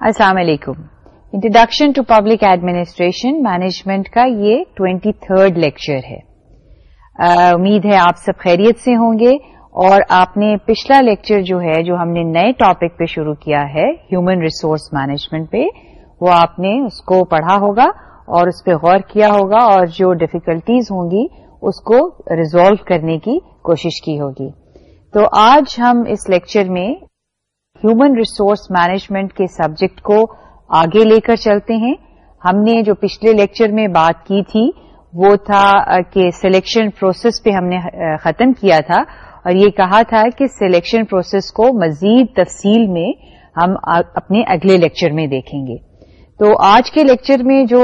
السلام علیکم۔ Introduction to public administration management کا یہ ٹوینٹی تھرڈ لیکچر ہے امید ہے آپ سب خیریت سے ہوں گے اور آپ نے پچھلا لیکچر جو ہے، جو ہم نے نئے ٹاپک پہ شروع کیا ہے ہیومن ریسورس مینجمنٹ پہ، وہ آپ نے اس کو پڑھا ہوگا اور اس پہ غور کیا ہوگا اور جو ڈفیکلٹیز ہوں گی، اس کو ریزالو کرنے کی کوشش کی ہوگی۔ تو آج ہم اس لیکچر میں ہیومن ریسورس مینجمنٹ کے سبجیکٹ کو آگے لے کر چلتے ہیں۔ ہم نے جو پچھلے لیکچر میں بات کی تھی، وہ تھا کہ سلیکشن پروسیس پہ ہم نے ختم کیا تھا۔ اور یہ کہا تھا کہ سلیکشن پروسیس کو مزید تفصیل میں ہم اپنے اگلے لیکچر میں دیکھیں گے۔ تو آج کے لیکچر میں جو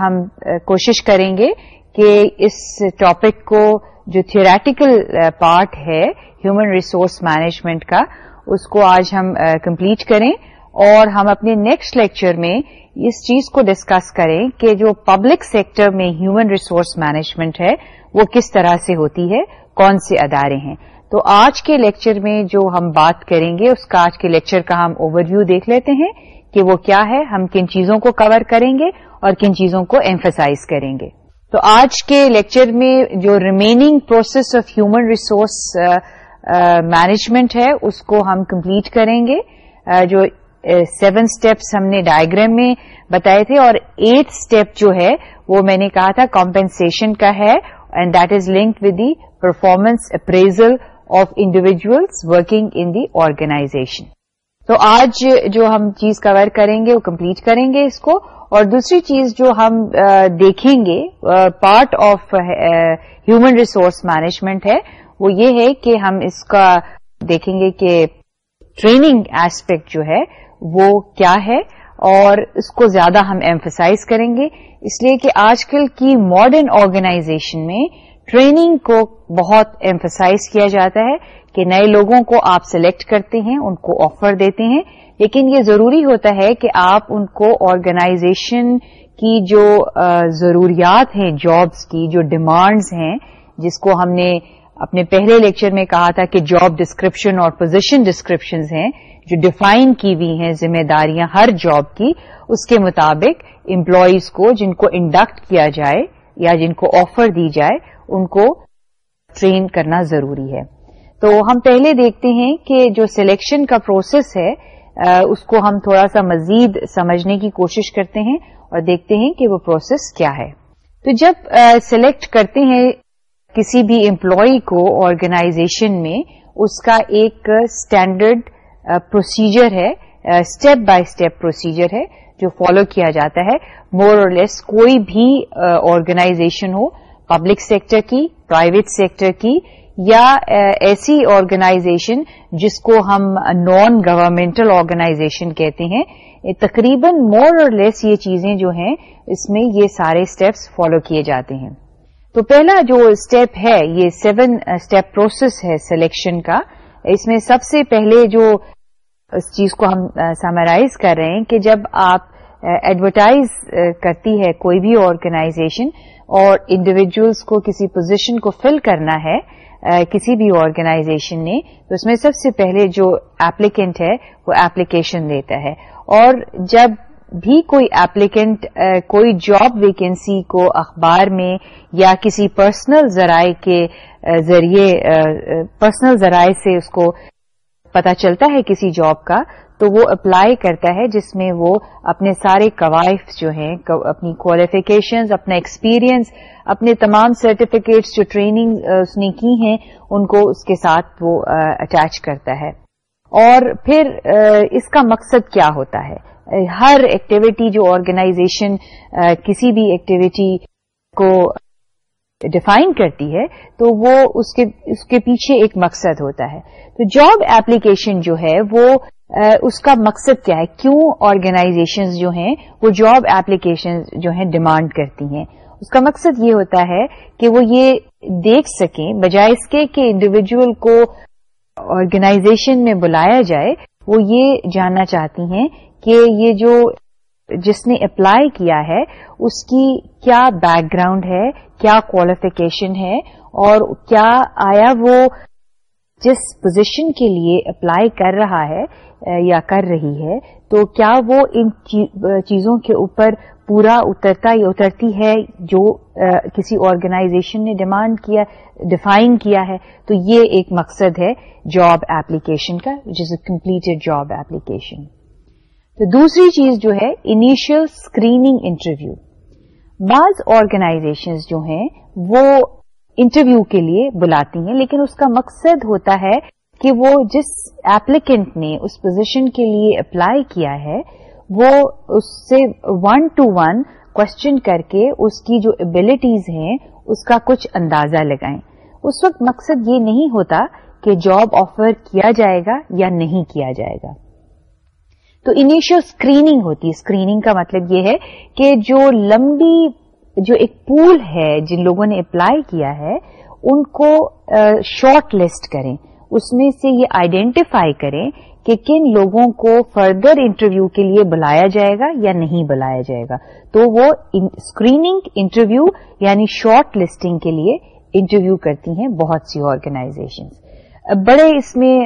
ہم کوشش کریں گے کہ اس ٹاپک کو جو تھیوریٹیکل پارٹ ہے، ہیومن ریسورس مینجمنٹ کا اس کو آج ہم کمپلیٹ کریں اور ہم اپنے نیکسٹ لیکچر میں اس چیز کو ڈسکس کریں کہ جو پبلک سیکٹر میں ہیومن ریسورس مینجمنٹ ہے، وہ کس طرح سے ہوتی ہے، کون سے ادارے ہیں. تو آج کے لیکچر میں جو ہم بات کریں گے، اس کا آج کے لیکچر کا ہم اوور ویو دیکھ لیتے ہیں کہ وہ کیا ہے، ہم کن چیزوں کو کور کریں گے اور کن چیزوں کو ایمفسائز کریں گے. تو آج کے لیکچر میں جو remaining process of human resource management ہے، اس کو ہم کمپلیٹ کریں گے۔ جو سیون اسٹیپس ہم نے ڈائگرام میں بتائے تھے، اور ایٹ اسٹیپ جو ہے، وہ میں نے کہا تھا کمپنسن کا ہے and that is linked with the performance appraisal of individuals working in the organisation تو آج جو ہم چیز کور کریں گے، وہ کمپلیٹ کریں گے اس کو۔ اور دوسری چیز جو ہم دیکھیں گے part of human resource management ہے۔ وہ یہ ہے کہ ہم اس کا دیکھیں گے کہ ٹریننگ ایسپیکٹ جو ہے وہ کیا ہے اور اس کو زیادہ ہم ایمفسائز کریں گے۔ اس لیے کہ آج کل کی ماڈرن آرگنائزیشن میں ٹریننگ کو بہت ایمفسائز کیا جاتا ہے کہ نئے لوگوں کو آپ سلیکٹ کرتے ہیں، ان کو آفر دیتے ہیں۔ لیکن یہ ضروری ہوتا ہے کہ آپ ان کو آرگنائزیشن کی جو ضروریات ہیں جابس کی جو ڈیمانڈز ہیں، جس کو ہم نے اپنے پہلے لیکچر میں کہا تھا کہ جاب ڈسکرپشن اور پوزیشن ڈسکرپشنز ہیں جو ڈیفائن کی ہوئی ہیں ذمہ داریاں ہر جاب کی، اس کے مطابق امپلائیز کو جن کو انڈکٹ کیا جائے یا جن کو آفر دی جائے، ان کو ٹرین کرنا ضروری ہے۔ تو ہم پہلے دیکھتے ہیں کہ جو سلیکشن کا پروسیس ہے اس کو ہم تھوڑا سا مزید سمجھنے کی کوشش کرتے ہیں اور دیکھتے ہیں کہ وہ پروسیس کیا ہے۔ تو جب سلیکٹ کرتے ہیں کسی بھی امپلائی کو آرگنائزیشن میں اس کا ایک اسٹینڈرڈ پروسیجر uh, ہے اسٹیپ بائی اسٹیپ پروسیجر ہے، جو فالو کیا جاتا ہے. مور اور لیس کوئی بھی uh, آرگنائزیشن ہو پبلک سیکٹر کی پرائیویٹ سیکٹر کی، یا uh, ایسی آرگنائزیشن جس کو ہم نان گورمنٹل آرگنائزیشن کہتے ہیں تقریباً مور اور لیس یہ چیزیں جو ہیں، اس میں یہ سارے اسٹیپس فالو کیے جاتے ہیں. تو پہلا جو اسٹیپ ہے، یہ سیون اسٹیپ پروسیس ہے سلیکشن کا، اس میں سب سے پہلے جو اس چیز کو ہم uh, سمرائز کر رہے ہیں کہ جب آپ uh, ایڈورٹائز uh, کرتی ہے کوئی بھی آرگنائزیشن اور انڈیویجلس کو کسی پوزیشن کو فل کرنا ہے کسی بھی آرگنائزیشن نے، تو اس میں سب سے پہلے جو ایپلیکینٹ ہے وہ ایپلیکیشن دیتا ہے۔ اور جب بھی کوئی ایپلیکینٹ کوئی جاب ویکینسی کو اخبار میں یا کسی پرسنل ذرائع کے ذریعے پرسنل ذرائع سے اس کو پتا چلتا ہے کسی جاب کا، تو وہ اپلائی کرتا ہے جس میں وہ اپنے سارے قوائف جو ہیں اپنی کوالیفیکیشنز اپنا ایکسپیرئنس اپنے تمام سرٹیفکیٹس جو ٹریننگ اس نے کی ہیں، ان کو اس کے ساتھ وہ اٹیچ کرتا ہے۔ اور پھر اس کا مقصد کیا ہوتا ہے؟ ہر ایکٹیویٹی جو آرگنائزیشن کسی بھی ایکٹیویٹی کو ڈیفائن کرتی ہے، تو وہ اس کے اس کے پیچھے ایک مقصد ہوتا ہے۔ تو جاب ایپلیکیشن جو ہے، وہ اس کا مقصد کیا ہے؟ کیوں آرگنائزیشن جو ہیں، وہ جاب ایپلیکیشن جو ہیں ڈیمانڈ کرتی ہیں؟ اس کا مقصد یہ ہوتا ہے کہ وہ یہ دیکھ سکیں، بجائے اس کے کہ انڈیویجل کو آرگنائزیشن میں بلایا جائے، وہ یہ جاننا چاہتی ہیں کہ یہ جو جس نے اپلائی کیا ہے، اس کی کیا بیک گراؤنڈ ہے، کیا کوالیفیکیشن ہے، اور کیا آیا وہ جس پوزیشن کے لیے اپلائی کر رہا ہے، یا کر رہی ہے، تو کیا وہ ان چیزوں کے اوپر پورا اترتا یا اترتی ہے جو کسی آرگنائزیشن نے ڈیمانڈ کیا ڈیفائن کیا ہے؟ تو یہ ایک مقصد ہے جاب ایپلیکیشن کا جس اے کمپلیٹڈ جاب ایپلیکیشن تو دوسری چیز جو ہے انیشیل اسکریننگ انٹرویو بعض آرگنائزیشنز جو ہیں، وہ انٹرویو کے لیے بلاتی ہیں، لیکن اس کا مقصد ہوتا ہے کہ وہ جس ایپلیکنٹ نے اس پوزیشن کے لیے اپلائی کیا ہے، وہ اس سے ون ٹو ون کوشچن کر کے اس کی جو ایبلٹیز ہیں، اس کا کچھ اندازہ لگائیں۔ اس وقت مقصد یہ نہیں ہوتا کہ جاب آفر کیا جائے گا یا نہیں کیا جائے گا۔ تو انیشل اسکریننگ ہوتی ہے۔ اسکریننگ کا مطلب یہ ہے کہ جو لمبی، جو ایک پول ہے جن لوگوں نے اپلائی کیا ہے، ان کو شارٹ لسٹ کریں۔ اس میں سے یہ آئیڈینٹیفائی کریں کہ کن لوگوں کو فردر انٹرویو کے لیے بلایا جائے گا یا نہیں بلایا جائے گا۔ تو وہ اسکریننگ انٹرویو یعنی شارٹ لسٹنگ کے لیے انٹرویو کرتی ہیں بہت سی آرگنائزیشن بڑے اس میں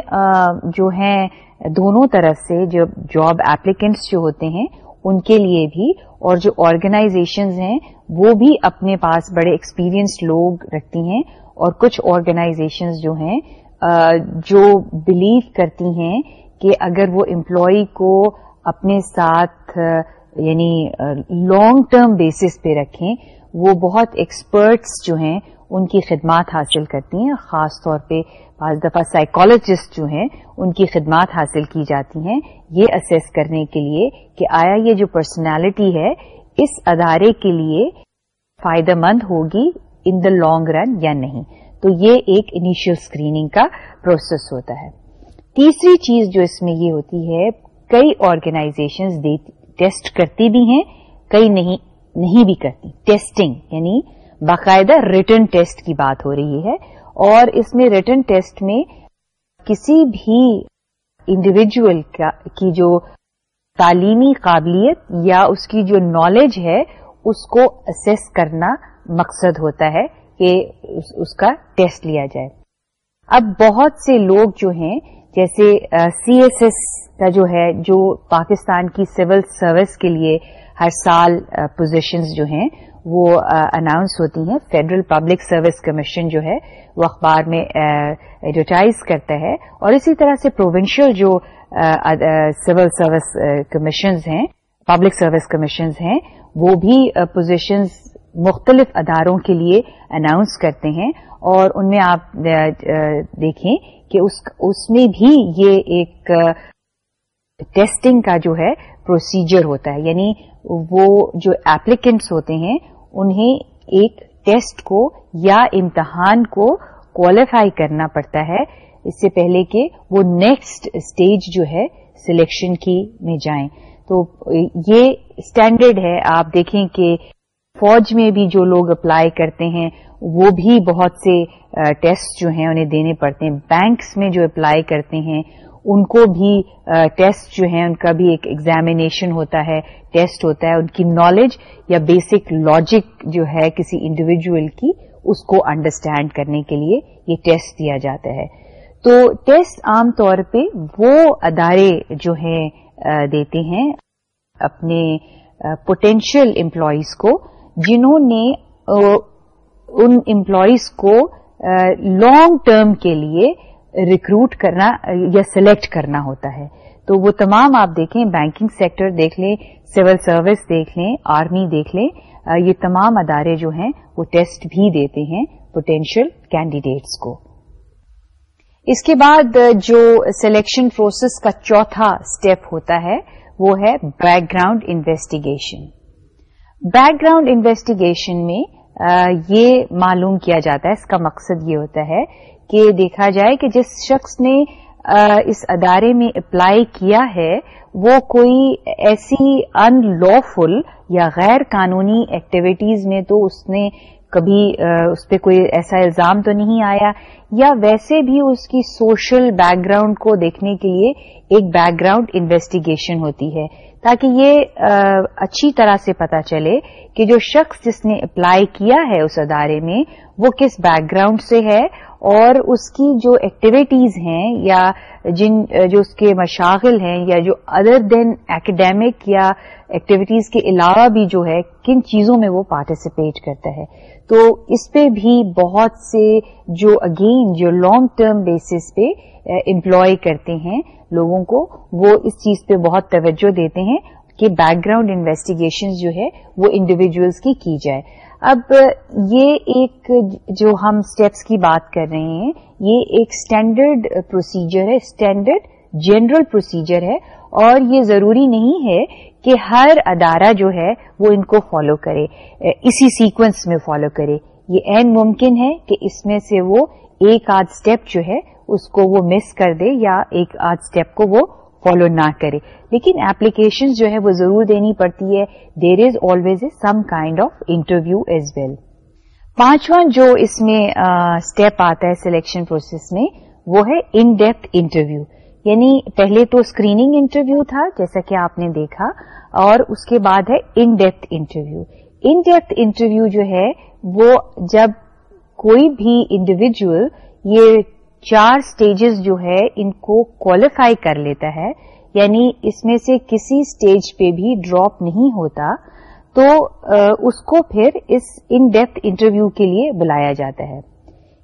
جو ہیں دونوں طرف سے جو جاب ایپلیکینٹس جو ہوتے ہیں، ان کے لیے بھی اور جو آرگنائزیشنز ہیں، وہ بھی اپنے پاس بڑے ایکسپیرئنس لوگ رکھتی ہیں اور کچھ آرگنائزیشنز جو ہیں جو بلیو کرتی ہیں کہ اگر وہ امپلائی کو اپنے ساتھ یعنی لانگ ٹرم بیسس پہ رکھیں، وہ بہت ایکسپرٹس جو ہیں ان کی خدمات حاصل کرتی ہیں، خاص طور پہ بعض دفعہ سائیکالوجسٹ جو ہیں، ان کی خدمات حاصل کی جاتی ہیں۔ یہ اسیس کرنے کے لیے کہ آیا یہ جو پرسنالٹی ہے، اس ادارے کے لیے فائدہ مند ہوگی ان دا لانگ رن یا نہیں۔ تو یہ ایک انیشیل اسکریننگ کا پروسیس ہوتا ہے۔ تیسری چیز جو اس میں یہ ہوتی ہے، کئی آرگنائزیشن ٹیسٹ کرتی بھی ہیں، کئی نہیں نہیں بھی کرتی۔ ٹیسٹنگ یعنی باقاعدہ ریٹرن ٹیسٹ کی بات ہو رہی ہے اور اس میں ریٹرن ٹیسٹ میں کسی بھی انڈیویجل کی جو تعلیمی قابلیت یا اس کی جو نالج ہے، اس کو اسیس کرنا مقصد ہوتا ہے کہ اس کا ٹیسٹ لیا جائے۔ اب بہت سے لوگ جو ہیں، جیسے سی ایس ایس کا جو ہے، جو پاکستان کی سول سروس کے لیے ہر سال پوزیشنز جو ہیں وہ اناؤنس ہوتی ہیں. فیڈرل پبلک سروس کمیشن جو ہے، وہ اخبار میں ایڈورٹائز کرتا ہے. اور اسی طرح سے پروونشل جو سول سروس کمیشنز ہیں پبلک سروس کمیشنز ہیں، وہ بھی پوزیشنز مختلف اداروں کے لیے اناؤنس کرتے ہیں. اور ان میں آپ دیکھیں کہ اس اس میں بھی یہ ایک ٹیسٹنگ کا جو ہے پروسیجر ہوتا ہے یعنی وہ جو ایپلیکنٹس ہوتے ہیں، انہیں ایک ٹیسٹ کو یا امتحان کو کوالیفائی کرنا پڑتا ہے۔ اس سے پہلے کہ وہ نیکسٹ اسٹیج جو ہے سلیکشن کی میں جائیں۔ تو یہ اسٹینڈرڈ ہے۔ آپ دیکھیں کہ فوج میں بھی جو لوگ اپلائی کرتے ہیں، وہ بھی بہت سے ٹیسٹ جو ہیں انہیں دینے پڑتے ہیں۔ بینکس میں جو اپلائی کرتے ہیں ان کو بھی ٹیسٹ جو ہیں، ان کا بھی ایک ایگزامینیشن ہوتا ہے، ٹیسٹ ہوتا ہے، ان کی نالج یا بیسک لاجک جو ہے کسی انڈیویجل کی، اس کو انڈرسٹینڈ کرنے کے لیے یہ ٹیسٹ دیا جاتا ہے۔ تو ٹیسٹ عام طور پہ وہ ادارے جو ہیں دیتے ہیں اپنے پوٹینشیل امپلائیز کو، جنہوں نے ان امپلائیز کو لانگ ٹرم کے لیے ریکروٹ کرنا یا سلیکٹ کرنا ہوتا ہے۔ تو وہ تمام آپ دیکھیں بینکنگ سیکٹر دیکھ لیں سول سروس دیکھ لیں آرمی دیکھ لیں یہ تمام ادارے جو ہیں، وہ ٹیسٹ بھی دیتے ہیں پوٹینشیل کینڈیڈیٹس کو۔ اس کے بعد جو سلیکشن پروسیس کا چوتھا اسٹیپ ہوتا ہے، وہ ہے background investigation background investigation میں یہ معلوم کیا جاتا ہے، اس کا مقصد یہ ہوتا ہے کہ دیکھا جائے کہ جس شخص نے اس ادارے میں اپلائی کیا ہے، وہ کوئی ایسی ان لافل یا غیر قانونی ایکٹیویٹیز میں تو اس نے کبھی اس پہ کوئی ایسا الزام تو نہیں آیا، یا ویسے بھی اس کی سوشل بیک گراؤنڈ کو دیکھنے کے لیے ایک بیک گراؤنڈ انویسٹیگیشن ہوتی ہے، تاکہ یہ اچھی طرح سے پتا چلے کہ جو شخص جس نے اپلائی کیا ہے اس ادارے میں، وہ کس بیک گراؤنڈ سے ہے اور اس کی جو ایکٹیویٹیز ہیں یا جن، جو اس کے مشاغل ہیں یا جو ادر دین ایکڈیمک یا ایکٹیویٹیز کے علاوہ بھی جو ہے، کن چیزوں میں وہ پارٹیسپیٹ کرتا ہے؟ تو اس پہ بھی بہت سے جو اگین جو لانگ ٹرم بیسس پہ امپلائی کرتے ہیں لوگوں کو، وہ اس چیز پہ بہت توجہ دیتے ہیں کہ بیک گراؤنڈ انویسٹیگیشن جو ہے، وہ انڈیویجلس کی کی جائے۔ اب یہ ایک جو ہم اسٹیپس کی بات کر رہے ہیں، یہ ایک اسٹینڈرڈ پروسیجر ہے اسٹینڈرڈ جنرل پروسیجر ہے، اور یہ ضروری نہیں ہے کہ ہر ادارہ جو ہے وہ ان کو فالو کرے، اسی سیکوینس میں فالو کرے۔ یہ این ممکن ہے کہ اس میں سے وہ ایک آدھ اسٹیپ جو ہے، اس کو وہ مس کر دے یا ایک آدھ اسٹیپ کو وہ فالو نہ کرے۔ لیکن اپلیکیشن جو ہے وہ ضرور دینی پڑتی ہے۔ There is always a some kind of interview as well پانچواں جو اس میں اسٹیپ آتا ہے سلیکشن پروسیس میں، وہ ہے ان ڈیپتھ انٹرویو یعنی پہلے تو اسکریننگ انٹرویو تھا، جیسا کہ آپ نے دیکھا، اور اس کے بعد ہے in depth interview in depth interview جو ہے، وہ جب کوئی بھی انڈیویجل یہ چار سٹیجز جو ہے ان کو کوالیفائی کر لیتا ہے یعنی اس میں سے کسی سٹیج پہ بھی ڈراپ نہیں ہوتا، تو اس کو پھر اس ان ڈیپتھ انٹرویو کے لیے بلایا جاتا ہے۔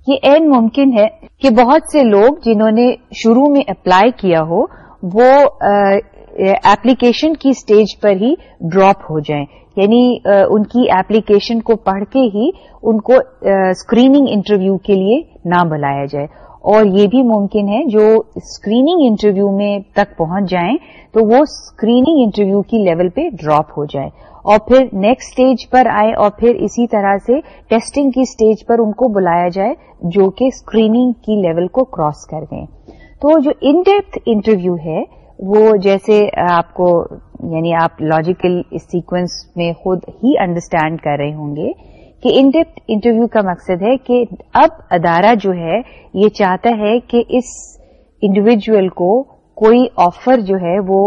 یہ این ممکن ہے کہ بہت سے لوگ جنہوں نے شروع میں اپلائی کیا ہو، وہ ایپلیکیشن کی سٹیج پر ہی ڈراپ ہو جائیں۔ یعنی ان کی ایپلیکیشن کو پڑھ کے ہی ان کو اسکریننگ انٹرویو کے لیے نہ بلایا جائے۔ اور یہ بھی ممکن ہے جو اسکریننگ انٹرویو میں تک پہنچ جائیں تو وہ اسکریننگ انٹرویو کی لیول پہ ڈراپ ہو جائے۔ اور پھر نیکسٹ اسٹیج پر آئے اور پھر اسی طرح سے ٹیسٹنگ کی اسٹیج پر ان کو بلایا جائے جو کہ اسکریننگ کی لیول کو کراس کر گئے تو جو ان ڈیپتھ انٹرویو ہے وہ جیسے آپ کو یعنی آپ لاجیکل سیکوینس میں خود ہی انڈرسٹینڈ کر رہے ہوں گے۔ کہ ان ڈیپتھ انٹرویو کا مقصد ہے کہ اب ادارہ جو ہے یہ چاہتا ہے کہ اس انڈیویجل کو کوئی آفر جو ہے وہ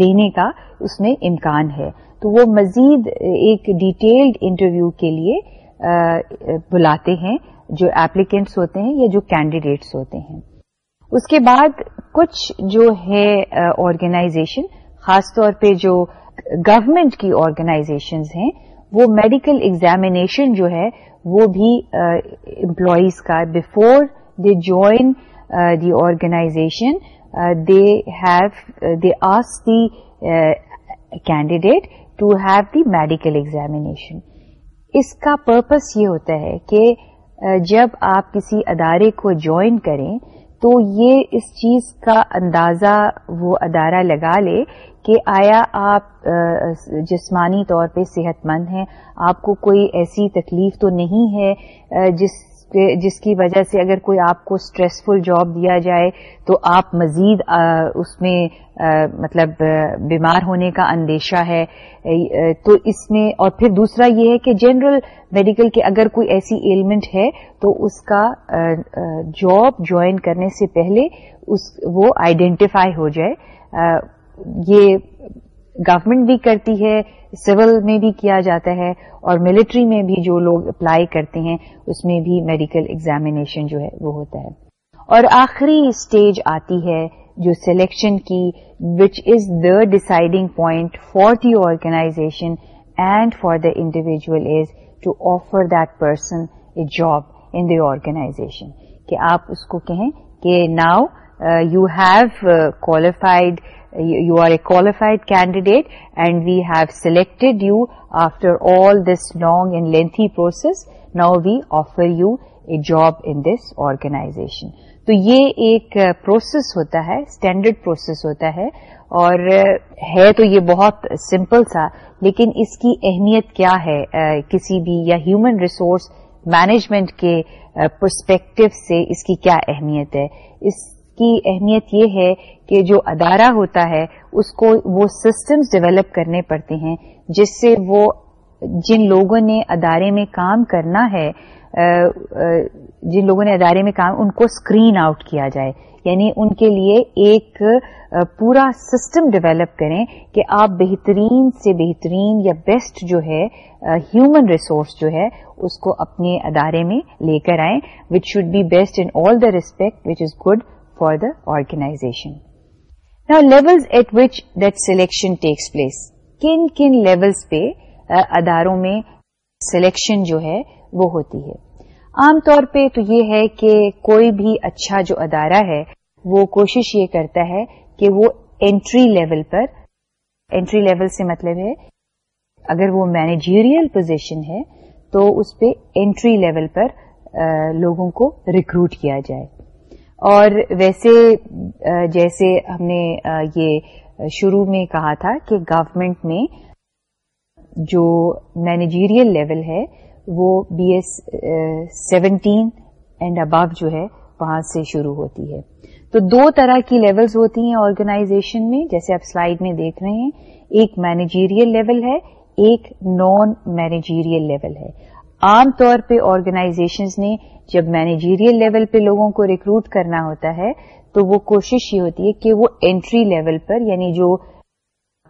دینے کا اس میں امکان ہے۔ تو وہ مزید ایک ڈیٹیلڈ انٹرویو کے لیے بلاتے ہیں جو ایپلیکینٹس ہوتے ہیں یا جو کینڈیڈیٹس ہوتے ہیں۔ اس کے بعد کچھ جو ہے آرگنائزیشن خاص طور پہ جو گورمنٹ کی آرگنائزیشنز ہیں وہ میڈیکل ایگزامینیشن جو ہے، وہ بھی امپلائیز کا before they join the organization they have they ask the candidate to have the medical examination اس کا پرپز یہ ہوتا ہے کہ جب آپ کسی ادارے کو جوائن کریں تو یہ اس چیز کا اندازہ وہ ادارہ لگا لے کہ آیا آپ جسمانی طور پہ صحت مند ہیں، آپ کو کوئی ایسی تکلیف تو نہیں ہے جس جس کی وجہ سے اگر کوئی آپ کو اسٹریسفل جاب دیا جائے تو آپ مزید اس میں مطلب بیمار ہونے کا اندیشہ ہے تو اس میں، اور پھر دوسرا یہ ہے کہ جنرل میڈیکل کے اگر کوئی ایسی ایلمنٹ ہے تو اس کا جاب جوائن کرنے سے پہلے اس، وہ آئیڈینٹیفائی ہو جائے۔ یہ گورنمنٹ بھی کرتی ہے سول میں بھی کیا جاتا ہے اور ملٹری میں بھی جو لوگ اپلائی کرتے ہیں، اس میں بھی میڈیکل ایگزامینیشن جو ہے وہ ہوتا ہے۔ اور آخری اسٹیج آتی ہے جو سلیکشن کی which is the deciding point for the organization and for the individual is to offer that person a job in the organization کہ آپ اس کو کہیں کہ now you have qualified you are a qualified candidate and we have selected you after all this long and lengthy process. Now we offer you a job in this organization. تو یہ ایک uh, process ہوتا ہے standard process ہوتا ہے اور uh, ہے تو یہ بہت سمپل سا، لیکن اس کی اہمیت کیا ہے uh, کسی بھی یا ہیومن ریسورس مینجمنٹ کے پرسپیکٹو سے اس کی کیا اہمیت ہے اس کی اہمیت یہ ہے کہ جو ادارہ ہوتا ہے، اس کو وہ سسٹمز ڈیولپ کرنے پڑتے ہیں، جس سے وہ جن لوگوں نے ادارے میں کام کرنا ہے جن لوگوں نے ادارے میں کام، ان کو اسکرین آؤٹ کیا جائے۔ یعنی ان کے لیے ایک پورا سسٹم ڈیولپ کریں کہ آپ بہترین سے بہترین یا بیسٹ جو ہے ہیومن ریسورس جو ہے، اس کو اپنے ادارے میں لے کر آئیں which should be best in all the respect which is good for the organization نا levels at which that selection takes place کن کن لیولز پہ اداروں میں سلیکشن جو ہے، وہ ہوتی ہے. عام طور پہ تو یہ ہے کہ کوئی بھی اچھا جو ادارہ ہے، وہ کوشش یہ کرتا ہے کہ وہ انٹری لیول پر انٹری لیول سے مطلب ہے، اگر وہ مینیجیریل پوزیشن ہے، تو اس پہ انٹری لیول پر لوگوں کو ریکروٹ کیا جائے. اور ویسے جیسے ہم نے یہ شروع میں کہا تھا کہ گورمنٹ میں جو مینیجیریل لیول ہے، وہ B S seventeen and above جو ہے، وہاں سے شروع ہوتی ہے۔ تو دو طرح کی لیولز ہوتی ہیں آرگنائزیشن میں، جیسے آپ سلائیڈ میں دیکھ رہے ہیں، ایک مینیجیریل لیول ہے، ایک نان مینیجیریل لیول ہے۔ عام طور پہ آرگنائزیشنز نے جب مینیجیریل لیول پہ لوگوں کو ریکروٹ کرنا ہوتا ہے، تو وہ کوشش یہ ہوتی ہے کہ وہ انٹری لیول پر یعنی جو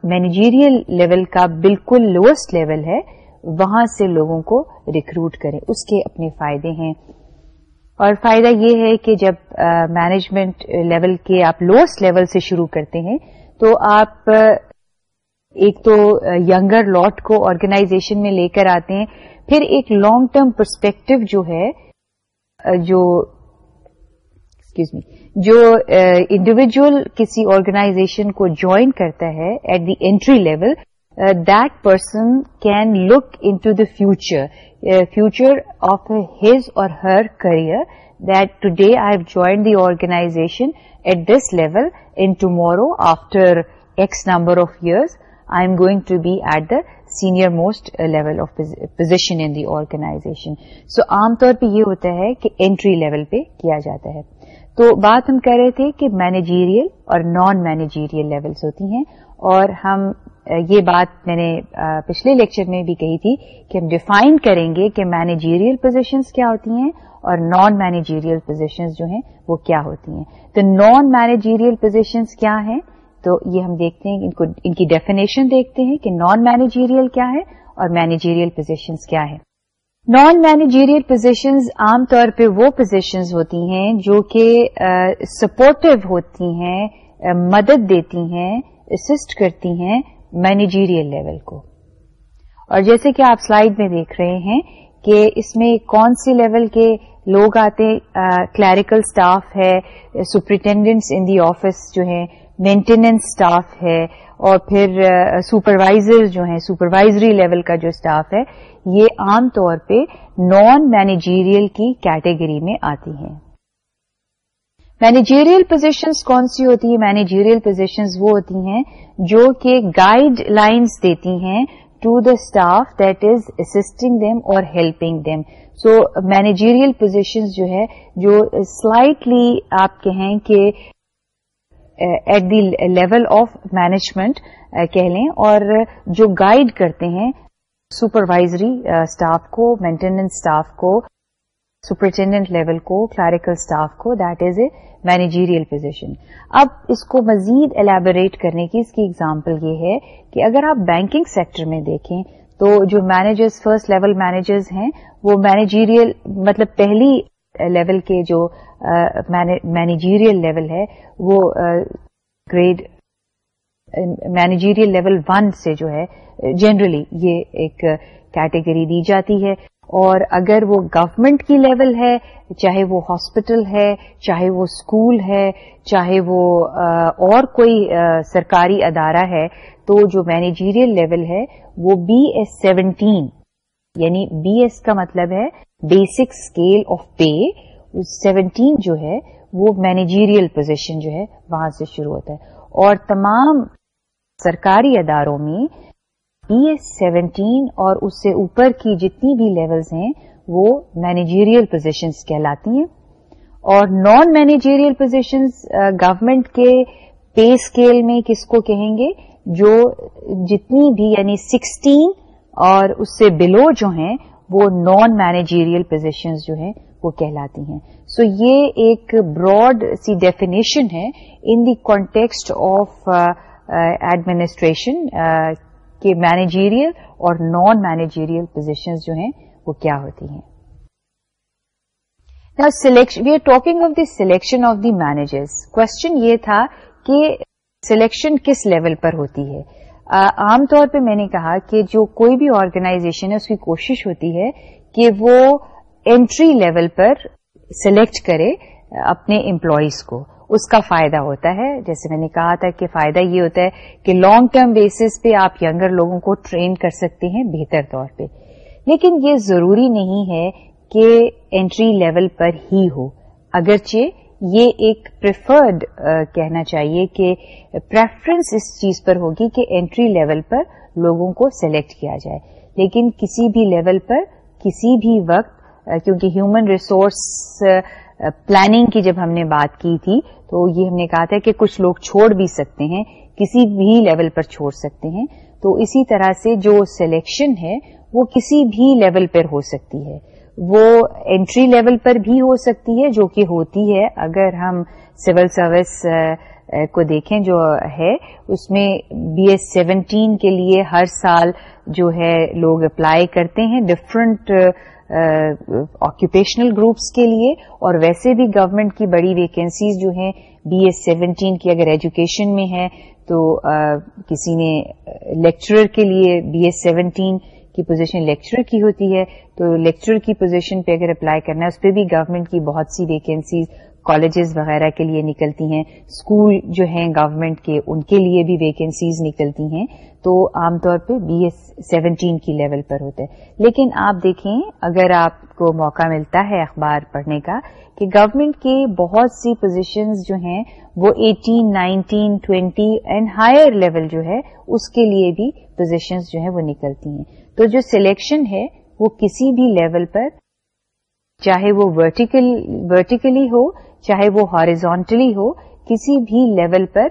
مینیجیریل لیول کا بالکل لوئسٹ لیول ہے، وہاں سے لوگوں کو ریکروٹ کریں۔ اس کے اپنے فائدے ہیں۔ اور فائدہ یہ ہے کہ جب مینجمنٹ لیول کے آپ لوئسٹ لیول سے شروع کرتے ہیں، تو آپ ایک تو ینگر لاٹ کو آرگنائزیشن میں لے کر آتے ہیں۔ پھر ایک لانگ ٹرم پرسپیکٹو جو ہے جو می جو انڈیویجل کسی آرگنائزیشن کو جوائن کرتا ہے at the entry level that person can look into the future future of his or her career that today I have join the organization at this level and tomorrow after X number of years I am going to be at the senior most level of position in the organization so عام طور پہ یہ ہوتا ہے کہ entry level پہ کیا جاتا ہے۔ تو بات ہم کہہ رہے تھے کہ مینیجیریل اور نان مینیجیریل لیولس ہوتی ہیں۔ اور ہم یہ بات میں نے پچھلے لیکچر میں بھی کہی تھی کہ ہم ڈیفائن کریں گے کہ مینیجیریل پوزیشنز کیا ہوتی ہیں اور نان مینیجیریل پوزیشنز جو ہیں وہ کیا ہوتی ہیں۔ تو نان مینیجیریل پوزیشنز کیا ہیں؟ تو یہ ہم دیکھتے ہیں ان کو، ان کی ڈیفینیشن دیکھتے ہیں کہ نان مینیجیریل کیا ہے اور مینیجیریل پوزیشنز کیا ہے۔ نان مینیجیریل پوزیشنز عام طور پہ وہ پوزیشنز ہوتی ہیں جو کہ سپورٹو ہوتی ہیں مدد دیتی ہیں اسسٹ کرتی ہیں مینیجیریل لیول کو۔ اور جیسے کہ آپ سلائیڈ میں دیکھ رہے ہیں کہ اس میں کون سی لیول کے لوگ آتے کلیریکل سٹاف ہے، سپرنٹینڈنٹس ان دی آفس جو ہیں مینٹیننس سٹاف ہے اور پھر سپروائزر جو ہیں، سپروائزری لیول کا جو سٹاف ہے، یہ عام طور پہ نان مینیجیریل کی کیٹیگری میں آتی ہیں۔ مینیجیریل پوزیشنز کون سی ہوتی ہیں؟ مینیجیریل پوزیشنز وہ ہوتی ہیں جو کہ گائیڈ لائنس دیتی ہیں to the staff that is assisting them اور helping them. So managerial positions جو ہے، جو سلائٹلی آپ کہیں کہ at the level of management کہہ لیں، اور جو گائیڈ کرتے ہیں سپروائزری اسٹاف uh, کو مینٹیننس اسٹاف کو سپرنٹینڈنٹ لیول کو کلیریکل اسٹاف کو that is a managerial position اب اس کو مزید ایلیبوریٹ کرنے کی، اس کی اگزامپل یہ ہے کہ اگر آپ بینکنگ سیکٹر میں دیکھیں، تو جو مینیجرز فرسٹ لیول مینیجرز ہیں، وہ مینیجیریل مطلب پہلی لیول کے جو مینیجیریل لیول ہے، وہ گریڈ مینیجیریل لیول ون سے جو ہے جنرلی یہ ایک کیٹیگری دی جاتی ہے۔ اور اگر وہ گورمنٹ کی لیول ہے، چاہے وہ ہاسپٹل ہے، چاہے وہ اسکول ہے، چاہے وہ اور کوئی سرکاری ادارہ ہے، تو جو مینیجیریل لیول ہے، وہ بی ایس سیونٹین یعنی بی ایس کا مطلب ہے basic scale of pay seventeen جو ہے، وہ مینیجیریل پوزیشن جو ہے، وہاں سے شروع ہوتا ہے۔ اور تمام سرکاری اداروں میں بی ایس سیونٹین اور اس سے اوپر کی جتنی بھی لیولز ہیں، وہ مینیجیریل پوزیشنز کہلاتی ہیں۔ اور نان مینیجیریل پوزیشنز گورمنٹ کے پے اسکیل میں کس کو کہیں گے؟ جو جتنی بھی یعنی سکسٹین اور اس سے بلو جو ہیں وہ نان مینیجیریل پوزیشنز جو ہیں، وہ کہلاتی ہیں. سو so یہ ایک براڈ سی ڈیفینیشن ہے in the context of administration کہ مینیجیریل اور نان مینیجیریل پوزیشنز جو ہیں، وہ کیا ہوتی ہیں. We are talking of the selection of the managers question یہ تھا کہ سلیکشن کس لیول پر ہوتی ہے؟ عام طور پہ میں نے کہا کہ جو کوئی بھی آرگنائزیشن ہے، اس کی کوشش ہوتی ہے کہ وہ انٹری لیول پر سلیکٹ کرے اپنے امپلائیز کو۔ اس کا فائدہ ہوتا ہے۔ جیسے میں نے کہا تھا کہ فائدہ یہ ہوتا ہے کہ لانگ ٹرم بیسس پہ آپ ینگر لوگوں کو ٹرین کر سکتے ہیں بہتر طور پہ۔ لیکن یہ ضروری نہیں ہے کہ انٹری لیول پر ہی ہو۔ اگرچہ یہ ایک پریفرڈ کہنا چاہیے کہ پریفرنس اس چیز پر ہوگی کہ انٹری لیول پر لوگوں کو سلیکٹ کیا جائے۔ لیکن کسی بھی لیول پر، کسی بھی وقت کیونکہ ہیومن ریسورس پلاننگ کی جب ہم نے بات کی تھی، تو یہ ہم نے کہا تھا کہ کچھ لوگ چھوڑ بھی سکتے ہیں، کسی بھی لیول پر چھوڑ سکتے ہیں۔ تو اسی طرح سے جو سلیکشن ہے، وہ کسی بھی لیول پر ہو سکتی ہے۔ وہ انٹری لیول پر بھی ہو سکتی ہے جو کہ ہوتی ہے۔ اگر ہم سول سروس کو دیکھیں جو ہے، اس میں بی ایس سیونٹین کے لیے ہر سال جو ہے لوگ اپلائی کرتے ہیں ڈفرنٹ آکوپیشنل گروپس کے لیے۔ اور ویسے بھی گورنمنٹ کی بڑی ویکینسیز جو ہیں بی ایس سیونٹین کی اگر ایجوکیشن میں ہے تو کسی نے لیکچرر کے لیے بی ایس سیونٹین کی پوزیشن لیکچرر کی ہوتی ہے، تو لیکچرر کی پوزیشن پہ اگر اپلائی کرنا ہے، اس پہ بھی گورنمنٹ کی بہت سی ویکینسیز کالجز وغیرہ کے لیے نکلتی ہیں۔ اسکول جو ہیں گورنمنٹ کے، ان کے لیے بھی ویکینسیز نکلتی ہیں۔ تو عام طور پہ بی ایس سیونٹین کی لیول پر ہوتے ہیں لیکن آپ دیکھیں، اگر آپ کو موقع ملتا ہے اخبار پڑھنے کا، کہ گورنمنٹ کے بہت سی پوزیشنز جو ہیں، وہ eighteen nineteen twenty and higher level جو ہے، اس کے لیے بھی پوزیشنز جو ہیں وہ نکلتی ہیں۔ تو جو سلیکشن ہے، وہ کسی بھی لیول پر، چاہے وہ ورٹیکلی ہو، چاہے وہ ہارزونٹلی ہو، کسی بھی لیول پر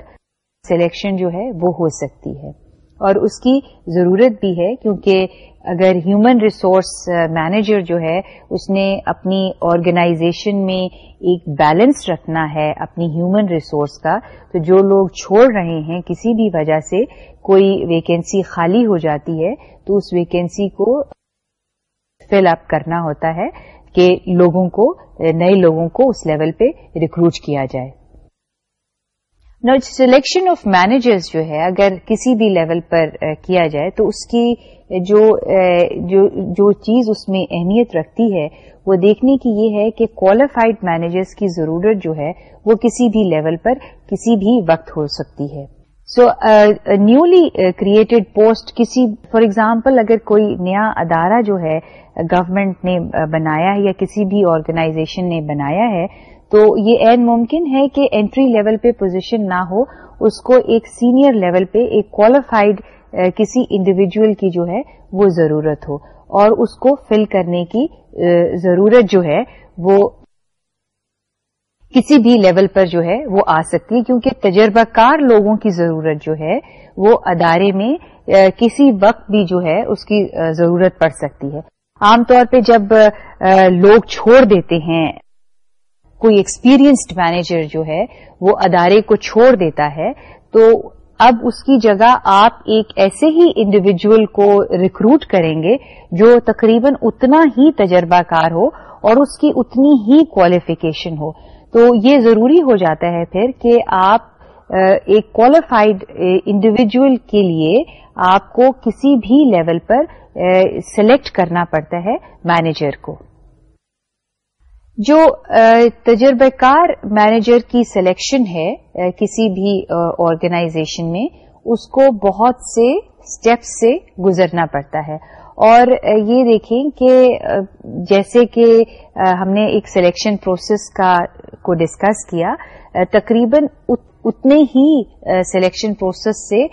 سلیکشن جو ہے وہ ہو سکتی ہے۔ اور اس کی ضرورت بھی ہے کیونکہ اگر ہیومن ریسورس مینیجر جو ہے، اس نے اپنی آرگنائزیشن میں ایک بیلنس رکھنا ہے اپنی ہیومن ریسورس کا، تو جو لوگ چھوڑ رہے ہیں کسی بھی وجہ سے کوئی ویکینسی خالی ہو جاتی ہے، تو اس ویکینسی کو فل اپ کرنا ہوتا ہے کہ لوگوں کو، نئے لوگوں کو اس لیول پہ ریکروٹ کیا جائے۔ سلیکشن آف مینیجرز جو ہے اگر کسی بھی لیول پر uh, کیا جائے تو اس کی uh, جو uh, جو, جو چیز اس میں اہمیت رکھتی ہے وہ دیکھنے کی یہ ہے کہ کوالیفائڈ مینیجرز کی ضرورت جو ہے وہ کسی بھی لیول پر کسی بھی وقت ہو سکتی ہے۔ سو نیولی کریٹڈ پوسٹ کسی فار ایگزامپل اگر کوئی نیا ادارہ جو ہے گورمنٹ نے بنایا ہے یا کسی بھی آرگنائزیشن نے بنایا ہے تو یہ این ممکن ہے کہ انٹری لیول پہ پوزیشن نہ ہو، اس کو ایک سینئر لیول پہ، ایک کوالیفائڈ کسی انڈیویجل کی جو ہے، وہ ضرورت ہو۔ اور اس کو فل کرنے کی ضرورت جو ہے، وہ کسی بھی لیول پر جو ہے، وہ آ سکتی ہے۔ کیونکہ تجربہ کار لوگوں کی ضرورت جو ہے، وہ ادارے میں کسی وقت بھی جو ہے، اس کی ضرورت پڑ سکتی ہے۔ عام طور پہ جب لوگ چھوڑ دیتے ہیں کوئی ایکسپیرینسڈ مینیجر جو ہے وہ ادارے کو چھوڑ دیتا ہے، تو اب اس کی جگہ آپ ایک ایسے ہی انڈیویجل کو ریکروٹ کریں گے جو تقریباً اتنا ہی تجربہ کار ہو اور اس کی اتنی ہی کوالیفیکیشن ہو۔ تو یہ ضروری ہو جاتا ہے پھر کہ آپ ایک کوالیفائڈ انڈیویجل کے لیے آپ کو کسی بھی لیول پر سلیکٹ کرنا پڑتا ہے مینیجر کو۔ جو تجربہ کار مینیجر کی سلیکشن ہے کسی بھی آرگنائزیشن میں، اس کو بہت سے اسٹیپس سے گزرنا پڑتا ہے۔ اور یہ دیکھیں کہ جیسے کہ ہم نے ایک سلیکشن پروسیس کا، کو ڈسکس کیا تقریباً اتنے ہی سلیکشن پروسیس سے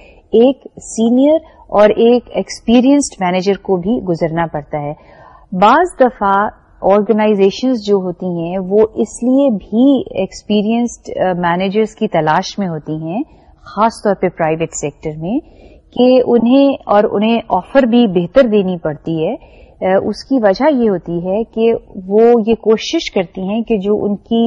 ایک سینئر اور ایک ایکسپیرئنسڈ مینیجر کو بھی گزرنا پڑتا ہے۔ بعض دفعہ آرگنائزیشنز جو ہوتی ہیں، وہ اس لیے بھی ایکسپیرئنسڈ مینیجرز uh, کی تلاش میں ہوتی ہیں، خاص طور پہ پرائیویٹ سیکٹر میں، کہ انہیں اور انہیں آفر بھی بہتر دینی پڑتی ہے۔ uh, اس کی وجہ یہ ہوتی ہے کہ وہ یہ کوشش کرتی ہیں کہ جو ان کی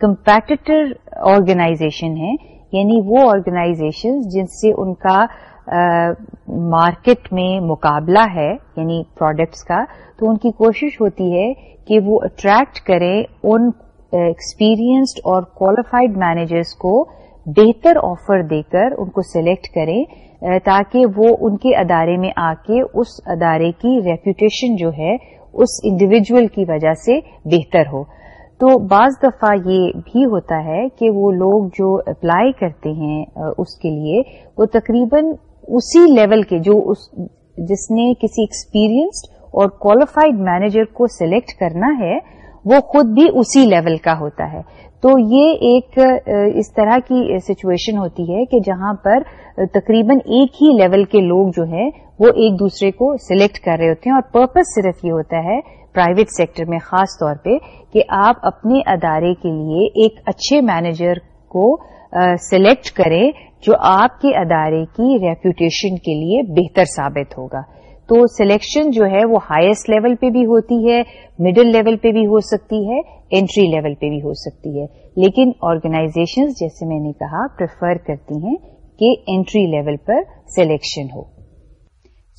کمپیٹیٹر آرگنائزیشن ہے یعنی وہ آرگنائزیشن جن سے ان کا uh, مارکیٹ میں مقابلہ ہے یعنی پروڈکٹس کا، تو ان کی کوشش ہوتی ہے کہ وہ اٹریکٹ کریں ان uh, ایکسپیرئنسڈ اور کوالیفائڈ مینیجرس کو بہتر آفر دے کر ان کو سلیکٹ کریں uh, تاکہ وہ ان کے ادارے میں آ کے اس ادارے کی ریپوٹیشن جو ہے، اس انڈیویجل کی وجہ سے بہتر ہو۔ تو بعض دفعہ یہ بھی ہوتا ہے کہ وہ لوگ جو اپلائی کرتے ہیں uh, اس کے لیے، وہ تقریباً اسی لیول کے جو اس، جس نے کسی ایکسپیرئنسڈ اور کوالیفائڈ مینیجر کو سلیکٹ کرنا ہے، وہ خود بھی اسی لیول کا ہوتا ہے۔ تو یہ ایک اس طرح کی سچویشن ہوتی ہے کہ جہاں پر تقریباً ایک ہی لیول کے لوگ جو ہیں، وہ ایک دوسرے کو سلیکٹ کر رہے ہوتے ہیں اور پرپز صرف یہ ہوتا ہے پرائیویٹ سیکٹر میں، خاص طور پہ، کہ آپ اپنے ادارے کے لیے ایک اچھے مینیجر کو سلیکٹ کریں جو آپ کے ادارے کی ریپوٹیشن کے لیے بہتر ثابت ہوگا۔ تو سلیکشن جو ہے وہ ہائیسٹ لیول پہ بھی ہوتی ہے مڈل لیول پہ بھی ہو سکتی ہے انٹری لیول پہ بھی ہو سکتی ہے۔ لیکن آرگنائزیشن جیسے میں نے کہا پریفر کرتی ہیں کہ انٹری لیول پر سلیکشن ہو۔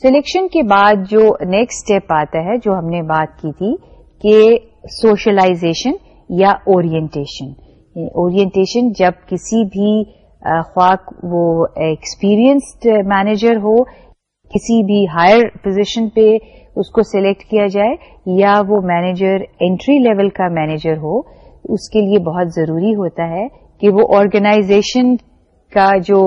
سلیکشن کے بعد جو نیکسٹ اسٹیپ آتا ہے، جو ہم نے بات کی تھی کہ سوشلائزیشن یا اورینٹیشن اورینٹیشن جب کسی بھی خواہ وہ ایکسپیرئنسڈ مینیجر ہو کسی بھی ہائر پوزیشن پہ اس کو سلیکٹ کیا جائے، یا وہ مینیجر انٹری لیول کا مینیجر ہو، اس کے لیے بہت ضروری ہوتا ہے کہ وہ آرگنائزیشن کا جو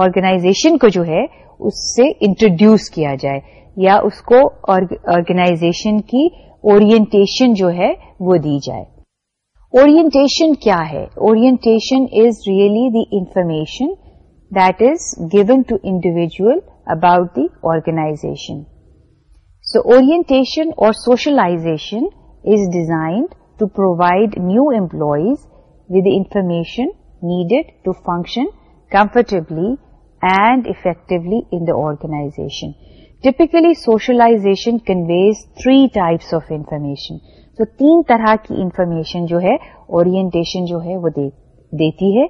آرگنائزیشن کو جو ہے، اس سے انٹروڈیوس کیا جائے، یا اس کو آرگنائزیشن کی اورینٹیشن جو ہے، وہ دی جائے۔ اورینٹیشن کیا ہے؟ Orientation is really the information that is given to individual about the organization. So orientation or socialization is designed to provide new employees with the information needed to function comfortably and effectively in the organization. Typically, socialization conveys three types of information. So, تین طرح کی information جو ہے orientation جو ہے وہ دیتی ہے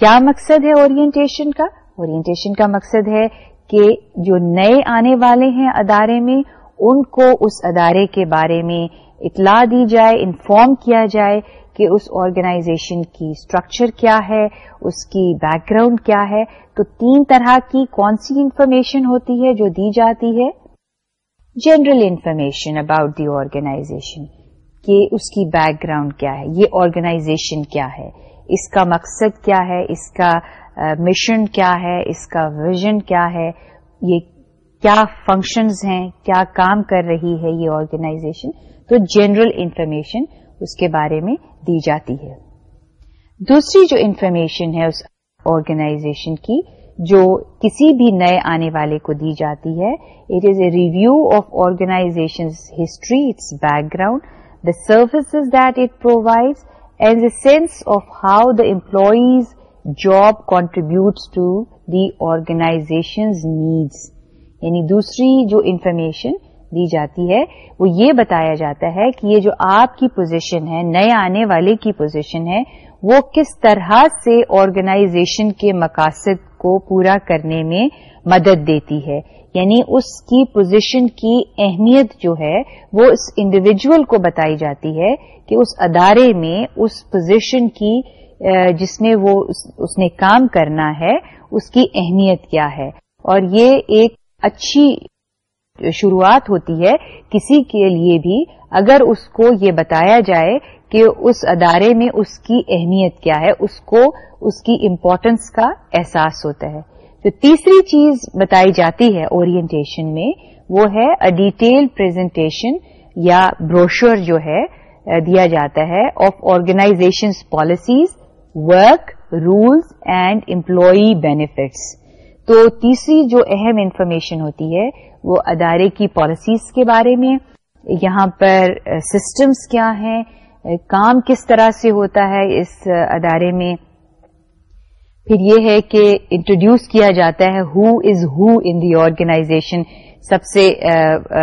کیا مقصد ہے اورینٹیشن کا اورینٹیشن کا مقصد ہے کہ جو نئے آنے والے ہیں ادارے میں، ان کو اس ادارے کے بارے میں اطلاع دی جائے انفارم کیا جائے کہ اس آرگنائزیشن کی اسٹرکچر کیا ہے، اس کی بیک گراؤنڈ کیا ہے۔ تو تین طرح کی کون سی انفارمیشن ہوتی ہے جو دی جاتی ہے؟ General information about the organization کہ اس کی بیک گراؤنڈ کیا ہے، یہ آرگنائزیشن کیا ہے، اس کا مقصد کیا ہے، اس کا مشن کیا ہے، اس کا ویژن کیا ہے، یہ کیا فنکشنز ہیں، کیا کام کر رہی ہے یہ آرگنائزیشن تو جنرل انفارمیشن اس کے بارے میں دی جاتی ہے۔ دوسری جو انفارمیشن ہے اس آرگنائزیشن کی، جو کسی بھی نئے آنے والے کو دی جاتی ہے it is a review of organization history its background the services that it provide and a sense of how the employees job contributes to the organization's needs یعنی دوسری جو انفارمیشن دی جاتی ہے، وہ یہ بتایا جاتا ہے کہ یہ جو آپ کی پوزیشن ہے، نئے آنے والے کی پوزیشن ہے، وہ کس طرح سے آرگنائزیشن کے مقاصد کو پورا کرنے میں مدد دیتی ہے۔ یعنی اس کی پوزیشن کی اہمیت جو ہے، وہ اس انڈیویجل کو بتائی جاتی ہے کہ اس ادارے میں اس پوزیشن کی جس میں وہ اس نے کام کرنا ہے، اس کی اہمیت کیا ہے؟ اور یہ ایک اچھی شروعات ہوتی ہے کسی کے لیے بھی، اگر اس کو یہ بتایا جائے کہ اس ادارے میں اس کی اہمیت کیا ہے، اس کو اس کی امپورٹنس کا احساس ہوتا ہے۔ تو تیسری چیز بتائی جاتی ہے اورینٹیشن میں، وہ ہے ا ڈیٹیل پریزنٹیشن یا بروشر جو ہے دیا جاتا ہے of organization policies work rules and employee benefits تو تیسری جو اہم انفارمیشن ہوتی ہے وہ ادارے کی پالیسیز کے بارے میں یہاں پر uh, سسٹمز کیا ہیں uh, کام کس طرح سے ہوتا ہے اس uh, ادارے میں. پھر یہ ہے کہ انٹروڈیوس کیا جاتا ہے ہو از ہو ان دی آرگنائزیشن سب سے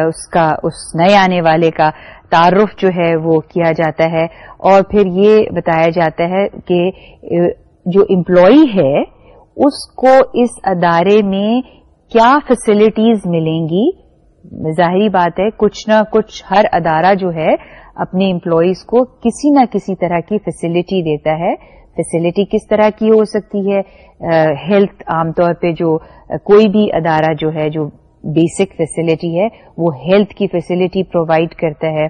اس کا، اس نئے آنے والے کا تعارف جو ہے وہ کیا جاتا ہے اور پھر یہ بتایا جاتا ہے کہ جو امپلائی ہے، اس کو اس ادارے میں کیا فیسلٹیز ملیں گی؟ ظاہری بات ہے، کچھ نہ کچھ ہر ادارہ جو ہے اپنے امپلائیز کو کسی نہ کسی طرح کی فیسلٹی دیتا ہے۔ فیسلٹی کس طرح کی ہو سکتی ہے؟ ہیلتھ عام طور پہ جو کوئی بھی ادارہ جو ہے، جو بیسک فیسلٹی ہے، وہ ہیلتھ کی فیسلٹی پرووائڈ کرتا ہے۔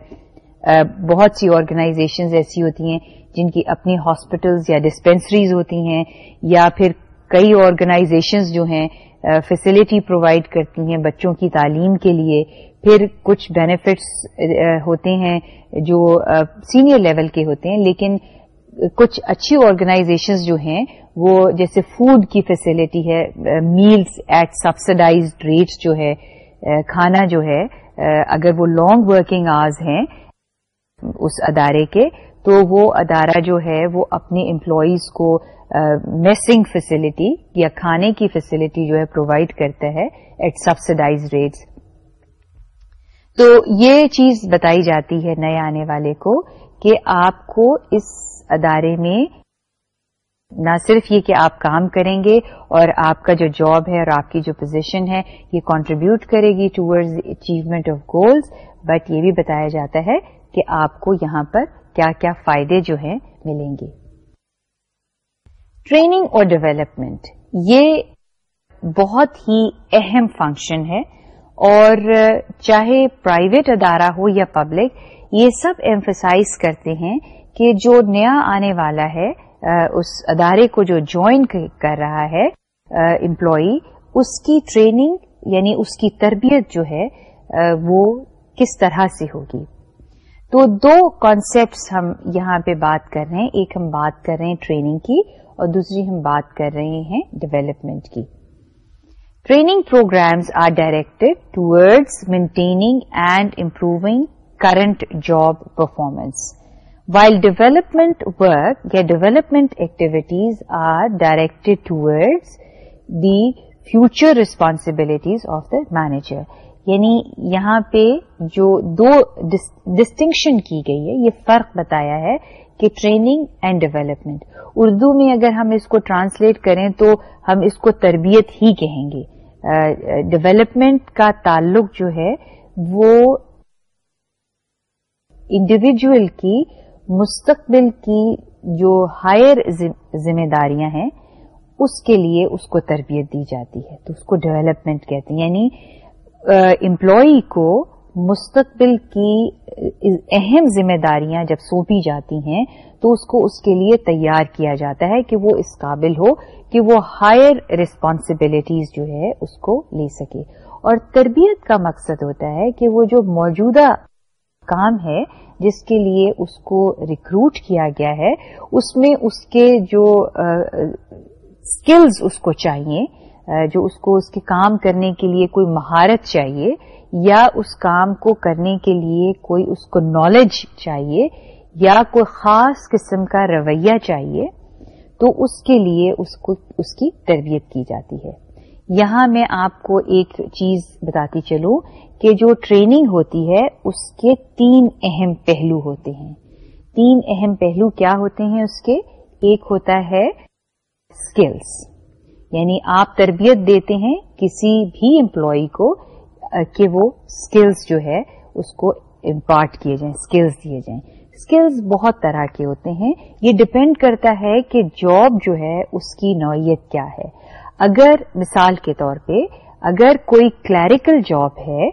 بہت سی آرگنائزیشنز ایسی ہوتی ہیں جن کی اپنی ہاسپٹلز یا ڈسپینسریز ہوتی ہیں، یا پھر کئی آرگنائزیشنز جو ہیں فیسلٹی پرووائڈ کرتی ہیں بچوں کی تعلیم کے لیے۔ پھر کچھ بینیفٹس ہوتے ہیں جو سینئر لیول کے ہوتے ہیں، لیکن کچھ اچھی آرگنائزیشنز جو ہیں، وہ جیسے فوڈ کی فیسلٹی ہے میلز ایٹ سبسڈائزڈ ریٹس جو ہے کھانا جو ہے اگر وہ لانگ ورکنگ آرز ہیں اس ادارے کے، تو وہ ادارہ جو ہے، وہ اپنے امپلائیز کو میسنگ فیسلٹی یا کھانے کی فیسلٹی جو ہے پرووائڈ کرتا ہے ایٹ سبسڈائز ریٹس تو یہ چیز بتائی جاتی ہے نئے آنے والے کو کہ آپ کو اس ادارے میں، نہ صرف یہ کہ آپ کام کریں گے اور آپ کا جو جاب ہے اور آپ کی جو پوزیشن ہے، یہ کانٹریبیوٹ کرے گی towards achievement of goals but یہ بھی بتایا جاتا ہے کہ آپ کو یہاں پر کیا کیا فائدے جو ہیں ملیں گے۔ ٹریننگ اور ڈیولپمنٹ یہ بہت ہی اہم فنکشن ہے اور چاہے پرائیویٹ ادارہ ہو یا پبلک یہ سب ایمفسائز کرتے ہیں کہ جو نیا آنے والا ہے اس ادارے کو جو جوائن کر رہا ہے امپلائی اس کی ٹریننگ یعنی اس کی تربیت جو ہے وہ کس طرح سے ہوگی؟ تو دو کانسیپٹس ہم یہاں پہ بات کر رہے ہیں۔ ایک ہم بات کر رہے ہیں ٹریننگ کی، اور دوسری ہم بات کر رہے ہیں ڈیولپمنٹ کی۔ Training programmes are directed towards maintaining and improving current job performance while development work یا development activities are directed towards the future responsibilities of the manager یعنی یہاں پہ جو دو ڈسٹنکشن کی گئی ہے، یہ فرق بتایا ہے کہ ٹریننگ اینڈ ڈیولپمنٹ اردو میں اگر ہم اس کو ٹرانسلیٹ کریں تو ہم اس کو تربیت ہی کہیں گے۔ ڈیولپمنٹ کا تعلق جو ہے، وہ انڈیویجل کی مستقبل کی جو ہائر ذمہ داریاں ہیں، اس کے لیے اس کو تربیت دی جاتی ہے، تو اس کو ڈیولپمنٹ کہتے ہیں۔ یعنی امپلائی کو مستقبل کی اہم ذمہ داریاں جب سونپی جاتی ہیں، تو اس کو اس کے لیے تیار کیا جاتا ہے کہ وہ اس قابل ہو کہ وہ ہائر ریسپانسبلٹیز جو ہے، اس کو لے سکے۔ اور تربیت کا مقصد ہوتا ہے کہ وہ جو موجودہ کام ہے جس کے لیے اس کو ریکروٹ کیا گیا ہے، اس میں اس کے جو اسکلز اس کو چاہیے جو اس کو اس کے کام کرنے کے لیے کوئی مہارت چاہیے، یا اس کام کو کرنے کے لیے کوئی اس کو نالج چاہیے، یا کوئی خاص قسم کا رویہ چاہیے، تو اس کے لیے اس کو اس کی تربیت کی جاتی ہے۔ یہاں میں آپ کو ایک چیز بتاتی چلوں کہ جو ٹریننگ ہوتی ہے، اس کے تین اہم پہلو ہوتے ہیں۔ تین اہم پہلو کیا ہوتے ہیں اس کے؟ ایک ہوتا ہے اسکلس یعنی آپ تربیت دیتے ہیں کسی بھی امپلائی کو کہ وہ اسکلز جو ہے، اس کو امپارٹ کیے جائیں اسکلز دیے جائیں۔ اسکلز بہت طرح کے ہوتے ہیں۔ یہ ڈپینڈ کرتا ہے کہ جاب جو ہے، اس کی نوعیت کیا ہے۔ اگر مثال کے طور پہ اگر کوئی کلیریکل جاب ہے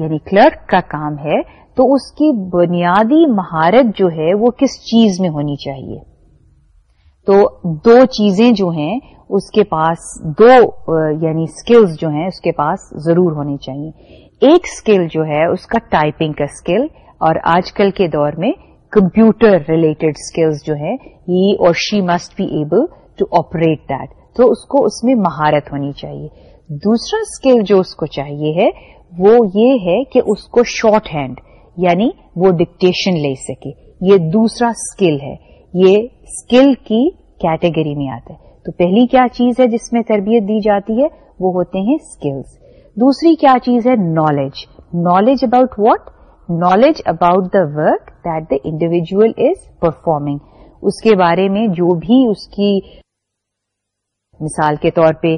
یعنی کلرک کا کام ہے، تو اس کی بنیادی مہارت جو ہے وہ کس چیز میں ہونی چاہیے؟ تو دو چیزیں جو ہیں، اس کے پاس دو یعنی اسکلز جو ہیں، اس کے پاس ضرور ہونی چاہیے۔ ایک اسکل جو ہے، اس کا ٹائپنگ کا اسکل اور آج کل کے دور میں کمپیوٹر ریلیٹڈ اسکلز جو ہے he or she must be able to operate that تو اس کو اس میں مہارت ہونی چاہیے۔ دوسرا اسکل جو اس کو چاہیے ہے، وہ یہ ہے کہ اس کو شارٹ ہینڈ یعنی وہ ڈکٹیشن لے سکے۔ یہ دوسرا اسکل ہے۔ یہ اسکل کی کیٹیگری میں آتا ہے۔ تو پہلی کیا چیز ہے جس میں تربیت دی جاتی ہے؟ وہ ہوتے ہیں اسکلس دوسری کیا چیز ہے؟ Knowledge knowledge about what knowledge about the work that the individual is performing اس کے بارے میں جو بھی اس کی مثال کے طور پہ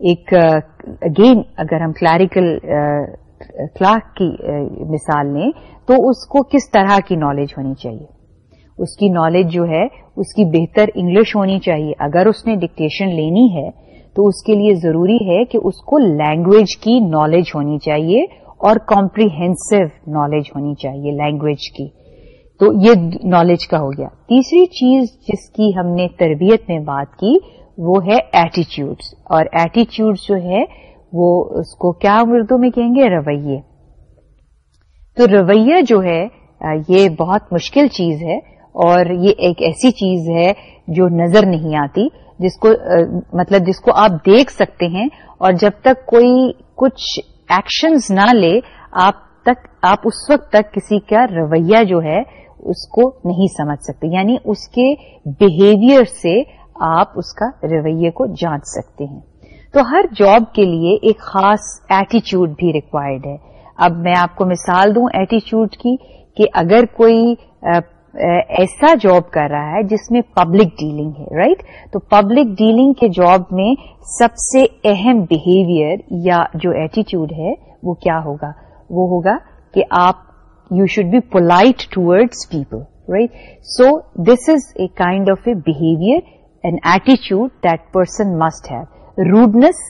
ایک اگین اگر ہم کلیریکل کلاک کی مثال لیں، تو اس کو کس طرح کی نالج ہونی چاہیے؟ اس کی نالج جو ہے، اس کی بہتر انگلش ہونی چاہیے۔ اگر اس نے ڈکٹیشن لینی ہے، تو اس کے لیے ضروری ہے کہ اس کو لینگویج کی نالج ہونی چاہیے اور کمپریہنسو نالج ہونی چاہیے لینگویج کی۔ تو یہ نالج کا ہو گیا۔ تیسری چیز جس کی ہم نے تربیت میں بات کی وہ ہے ایٹیچیوڈس اور ایٹیچیوڈ جو ہے وہ اس کو کیا اردو میں کہیں گے؟ رویے. تو رویہ جو ہے، یہ بہت مشکل چیز ہے اور یہ ایک ایسی چیز ہے جو نظر نہیں آتی، جس کو مطلب جس کو آپ دیکھ سکتے ہیں اور جب تک کوئی کچھ ایکشنز نہ لے، آپ تک، آپ اس وقت تک کسی کا رویہ جو ہے، اس کو نہیں سمجھ سکتے. یعنی اس کے بہیویئر سے آپ اس کا رویے کو جانچ سکتے ہیں۔ تو ہر جاب کے لیے ایک خاص ایٹیچیوڈ بھی ریکوائرڈ ہے۔ اب میں آپ کو مثال دوں ایٹیچیوڈ کی کہ اگر کوئی ایسا جاب کر رہا ہے جس میں پبلک ڈیلنگ ہے رائٹ تو پبلک ڈیلنگ کے جاب میں سب سے اہم بہیویئر یا جو ایٹیچیوڈ ہے وہ کیا ہوگا؟ وہ ہوگا کہ آپ you should be polite towards people right so this is a kind of a behaviour N ایٹیچیوڈ that person must have rudeness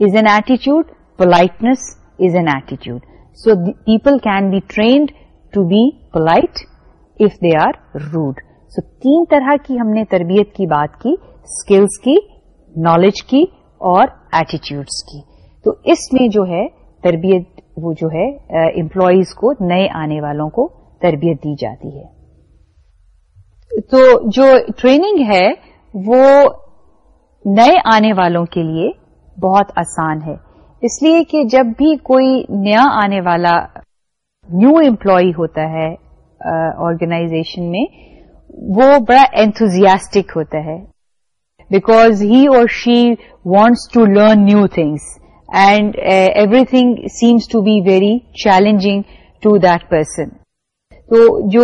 is an ایٹیچیوڈ politeness is an ایٹیچیوڈ so people can be trained to be polite if they are road so تین طرح کی ہم نے تربیت کی بات کی skills کی نالج کی اور ایٹیچیوڈس کی. تو اس میں جو ہے، تربیت، وہ جو ہے امپلائیز کو، نئے آنے والوں کو تربیت دی جاتی ہے۔ تو جو ٹریننگ ہے وہ نئے آنے والوں کے لیے بہت آسان ہے۔ اس لیے کہ جب بھی کوئی نیا آنے والا نیو امپلائی ہوتا ہے آرگنائزیشن میں، وہ بڑا اینتھوزیاسٹک ہوتا ہے۔ Because he or she wants to learn new things and everything seems to be very challenging to that person تو جو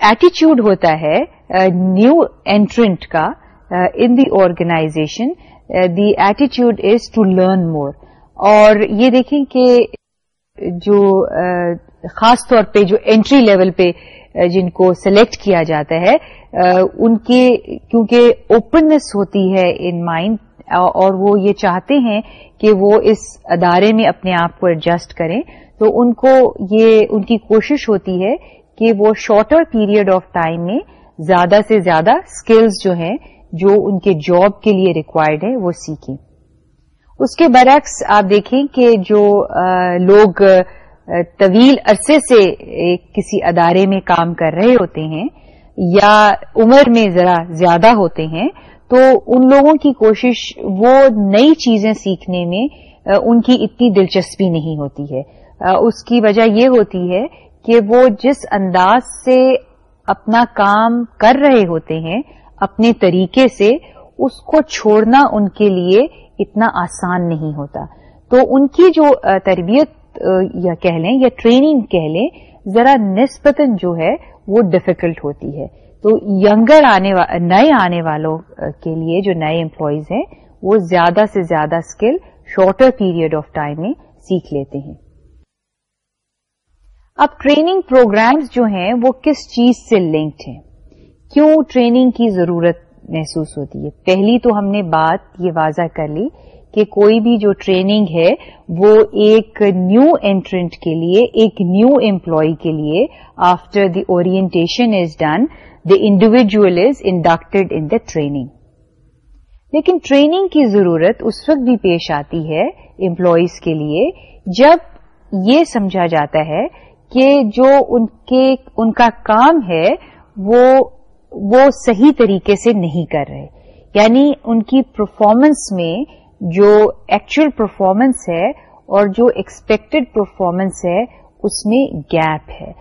ایٹیچیوڈ ہوتا ہے نیو اینٹرنٹ کا ان the organization the ایٹیچیوڈ is to learn more اور یہ دیکھیں کہ جو خاص طور پہ جو انٹری لیول پہ جن کو سلیکٹ کیا جاتا ہے ان کے، کیونکہ اوپننس ہوتی ہے ان مائنڈ اور وہ یہ چاہتے ہیں کہ وہ اس ادارے میں اپنے آپ کو ایڈجسٹ کریں۔ تو ان کو یہ، ان کی کوشش ہوتی ہے کہ وہ شارٹر پیریڈ آف ٹائم میں زیادہ سے زیادہ اسکلز جو ہیں جو ان کے جاب کے لیے ریکوائرڈ ہے وہ سیکھیں۔ اس کے برعکس آپ دیکھیں کہ جو لوگ طویل عرصے سے کسی ادارے میں کام کر رہے ہوتے ہیں یا عمر میں ذرا زیادہ ہوتے ہیں، تو ان لوگوں کی کوشش وہ نئی چیزیں سیکھنے میں ان کی اتنی دلچسپی نہیں ہوتی ہے۔ اس کی وجہ یہ ہوتی ہے کہ وہ جس انداز سے اپنا کام کر رہے ہوتے ہیں اپنے طریقے سے اس کو چھوڑنا ان کے لیے اتنا آسان نہیں ہوتا۔ تو ان کی جو تربیت یا کہہ لیں، یا ٹریننگ کہہ لیں، ذرا نسبتاً جو ہے وہ ڈفیکلٹ ہوتی ہے۔ تو ینگر آنے نئے آنے والوں کے لیے جو نئے امپلائیز ہیں، وہ زیادہ سے زیادہ skill shorter period of time میں سیکھ لیتے ہیں۔ اب ٹریننگ پروگرامز جو ہیں، وہ کس چیز سے لنکڈ ہیں؟ کیوں ٹریننگ کی ضرورت محسوس ہوتی ہے؟ پہلی تو ہم نے بات یہ واضح کر لی کہ کوئی بھی جو ٹریننگ ہے وہ ایک نیو انٹرنٹ کے لیے، ایک نیو امپلائی کے لیے after the orientation is done the individual is inducted in the training لیکن ٹریننگ کی ضرورت اس وقت بھی پیش آتی ہے امپلائیز کے لیے جب یہ سمجھا جاتا ہے کہ جو ان کے، ان کا کام ہے وہ وہ صحیح طریقے سے نہیں کر رہے۔ یعنی ان کی پرفارمنس میں جو ایکچوئل پرفارمنس ہے اور جو ایکسپیکٹڈ پرفارمنس ہے، اس میں گیپ ہے۔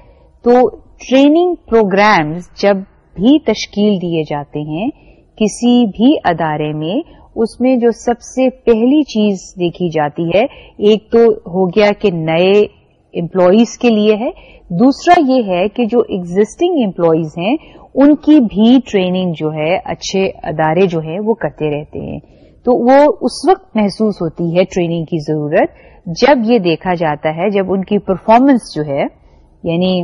تو ٹریننگ پروگرامز جب بھی تشکیل دیے جاتے ہیں، کسی بھی ادارے میں، اس میں جو سب سے پہلی چیز دیکھی جاتی ہے، ایک تو ہو گیا کہ نئے امپلائیز کے لیے ہے۔ دوسرا یہ ہے کہ جو ایگزٹنگ امپلائیز ہیں، ان کی بھی ٹریننگ جو ہے، اچھے ادارے جو ہیں، وہ کرتے رہتے ہیں۔ تو وہ اس وقت محسوس ہوتی ہے ٹریننگ کی ضرورت، جب یہ دیکھا جاتا ہے، جب ان کی پرفارمنس جو ہے یعنی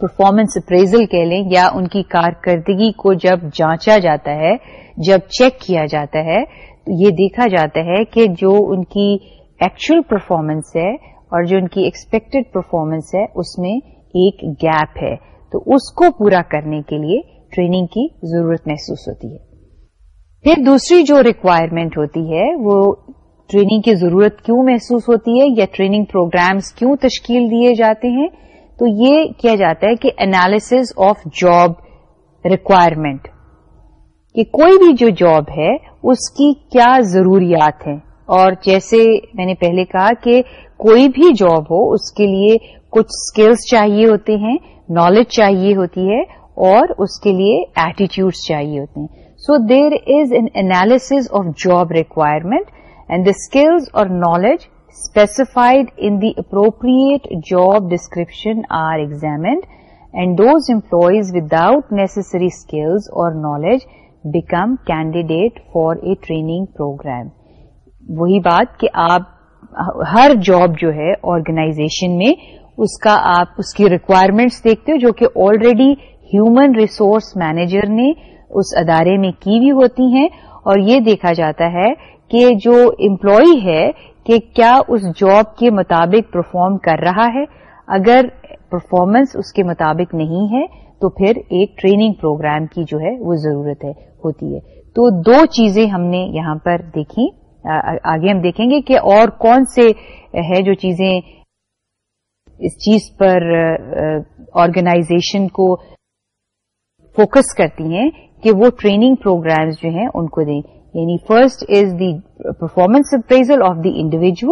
پرفارمنس اپریزل کہہ لیں، یا ان کی کارکردگی کو جب جانچا جاتا ہے، جب چیک کیا جاتا ہے تو یہ دیکھا جاتا ہے کہ جو ان کی ایکچوئل پرفارمنس ہے اور جو ان کی ایکسپیکٹڈ پرفارمنس ہے، اس میں ایک گیپ ہے۔ تو اس کو پورا کرنے کے لیے ٹریننگ کی ضرورت محسوس ہوتی ہے۔ پھر دوسری جو ریکوائرمنٹ ہوتی ہے، وہ ٹریننگ کی ضرورت کیوں محسوس ہوتی ہے یا ٹریننگ پروگرامز کیوں تشکیل دیے جاتے ہیں؟ تو یہ کیا جاتا ہے کہ انالیس آف جاب ریکوائرمنٹ کہ کوئی بھی جو جاب ہے، اس کی کیا ضروریات ہیں؟ اور جیسے میں نے پہلے کہا کہ کوئی بھی جاب ہو، اس کے لیے کچھ اسکلس چاہیے ہوتے ہیں نالج چاہیے ہوتی ہے اور اس کے لیے ایٹیچیوڈس چاہیے ہوتے ہیں۔ So there is an analysis of job requirement and the skills اور knowledge specified in the appropriate job description are examined and those employees without necessary skills اور knowledge become candidate for a training programme وہی بات کہ آپ ہر job جو ہے organization میں اس کا آپ اس کی ریکوائرمنٹس دیکھتے ہو جو کہ آلریڈی ہیومن ریسورس مینیجر نے اس ادارے میں کی بھی ہوتی ہیں اور یہ دیکھا جاتا ہے کہ جو امپلائی ہے کہ کیا اس جاب کے مطابق پرفارم کر رہا ہے۔ اگر پرفارمنس اس کے مطابق نہیں ہے تو پھر ایک ٹریننگ پروگرام کی جو ہے وہ ضرورت ہے، ہوتی ہے۔ تو دو چیزیں ہم نے یہاں پر دیکھی۔ آگے ہم دیکھیں گے کہ اور کون سے ہے جو چیزیں اس چیز پر آرگنائزیشن کو فوکس کرتی ہیں کہ وہ ٹریننگ پروگرامز جو ہیں ان کو دیں۔ یعنی first is the performance appraisal of the individual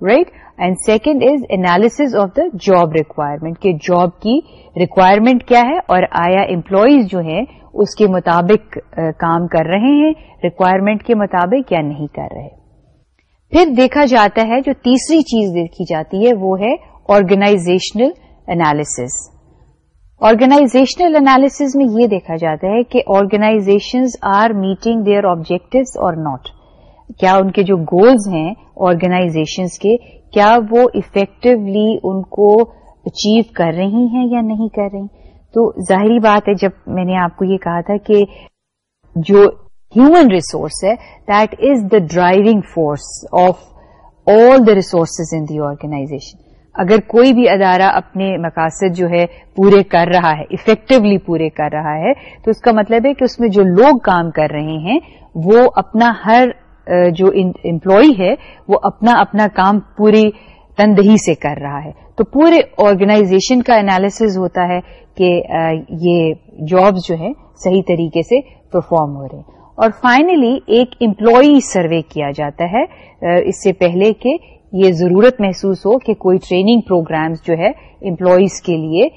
right and second is analysis of the job requirement کہ جاب کی ریکوائرمنٹ کیا ہے اور آیا امپلائیز جو ہیں اس کے مطابق کام کر رہے ہیں ریکوائرمنٹ کے مطابق یا نہیں کر رہے۔ پھر دیکھا جاتا ہے جو تیسری چیز دیکھی جاتی ہے، وہ ہے آرگنائزیشنل انالیسز آرگنائزیشنل انالیس میں یہ دیکھا جاتا ہے کہ organizations are meeting their objectives or not کیا ان کے جو گولز ہیں آرگنائزیشنز کے، کیا وہ افیکٹولی ان کو اچیو کر رہی ہیں یا نہیں کر رہی تو ظاہری بات ہے، جب میں نے آپ کو یہ کہا تھا کہ جو ہیومن ریسورس ہے that is the driving force of all the resources in the organization اگر کوئی بھی ادارہ اپنے مقاصد جو ہے پورے کر رہا ہے افیکٹولی پورے کر رہا ہے، تو اس کا مطلب ہے کہ اس میں جو لوگ کام کر رہے ہیں، وہ اپنا ہر، جو امپلائی ہے، وہ اپنا اپنا کام پوری تندہی سے کر رہا ہے۔ تو پورے آرگنائزیشن کا انالیسز ہوتا ہے کہ یہ جابز جو ہے صحیح طریقے سے پرفارم ہو رہے ہیں۔ اور فائنلی ایک امپلائی سروے کیا جاتا ہے اس سے پہلے کہ یہ ضرورت محسوس ہو کہ کوئی ٹریننگ پروگرامز جو ہے امپلائیز کے لیے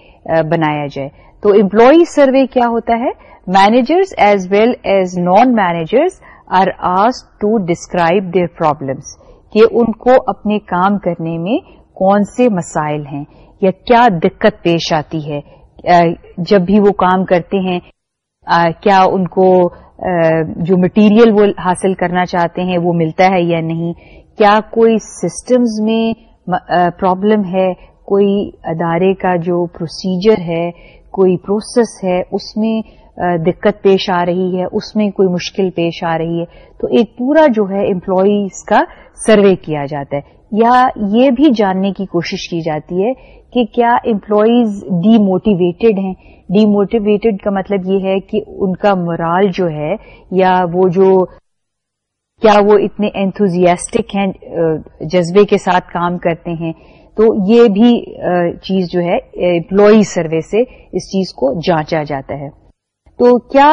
بنایا جائے۔ تو امپلائی سروے کیا ہوتا ہے؟ Managers as well as non managers are as to describe their problems کہ ان کو اپنے کام کرنے میں کون سے مسائل ہیں یا کیا دقت پیش آتی ہے؟ جب بھی وہ کام کرتے ہیں کیا ان کو جو مٹیریل وہ حاصل کرنا چاہتے ہیں وہ ملتا ہے یا نہیں؟ کیا کوئی سسٹمز میں پرابلم ہے؟ کوئی ادارے کا جو پروسیجر ہے، کوئی پروسیس ہے، اس میں دقت پیش آ رہی ہے، اس میں کوئی مشکل پیش آ رہی ہے؟ تو ایک پورا جو ہے امپلائیز کا سروے کیا جاتا ہے۔ یا یہ بھی جاننے کی کوشش کی جاتی ہے کہ کیا امپلائیز ڈی موٹیویٹڈ ہیں؟ ڈی موٹیویٹڈ کا مطلب یہ ہے کہ ان کا مرال جو ہے یا وہ جو کیا وہ اتنے اینتھوزیاسٹک ہیں جذبے کے ساتھ کام کرتے ہیں۔ تو یہ بھی چیز جو ہے امپلائی سروے سے اس چیز کو جانچا جاتا ہے۔ تو کیا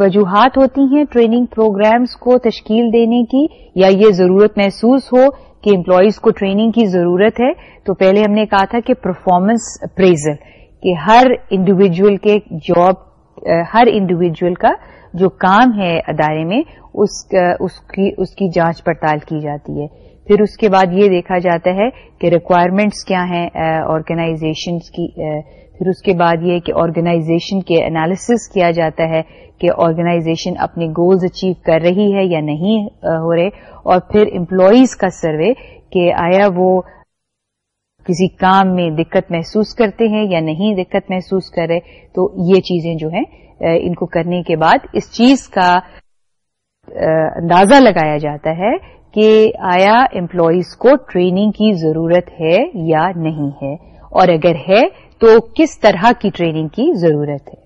وجوہات ہوتی ہیں ٹریننگ پروگرامز کو تشکیل دینے کی؟ یا یہ ضرورت محسوس ہو کہ امپلائیز کو ٹریننگ کی ضرورت ہے، تو پہلے ہم نے کہا تھا کہ پرفارمنس اپریزل کہ ہر انڈیویجل کے جاب ہر انڈیویجل کا جو کام ہے ادارے میں، اس اس کی اس کی جانچ پڑتال کی جاتی ہے۔ پھر اس کے بعد یہ دیکھا جاتا ہے کہ ریکوائرمنٹس کیا ہیں آرگنائزیشنس کی پھر اس کے بعد یہ کہ آرگنائزیشن کے انالیسس کیا جاتا ہے کہ آرگنائزیشن اپنے گولز اچیو کر رہی ہے یا نہیں ہو رہے۔ اور پھر امپلائیز کا سروے کہ آیا وہ کسی کام میں دقت محسوس کرتے ہیں یا نہیں دقت محسوس کر رہے۔ تو یہ چیزیں جو ہیں ان کو کرنے کے بعد اس چیز کا اندازہ لگایا جاتا ہے کہ آیا امپلائیز کو ٹریننگ کی ضرورت ہے یا نہیں ہے۔ اور اگر ہے تو کس طرح کی ٹریننگ کی ضرورت ہے؟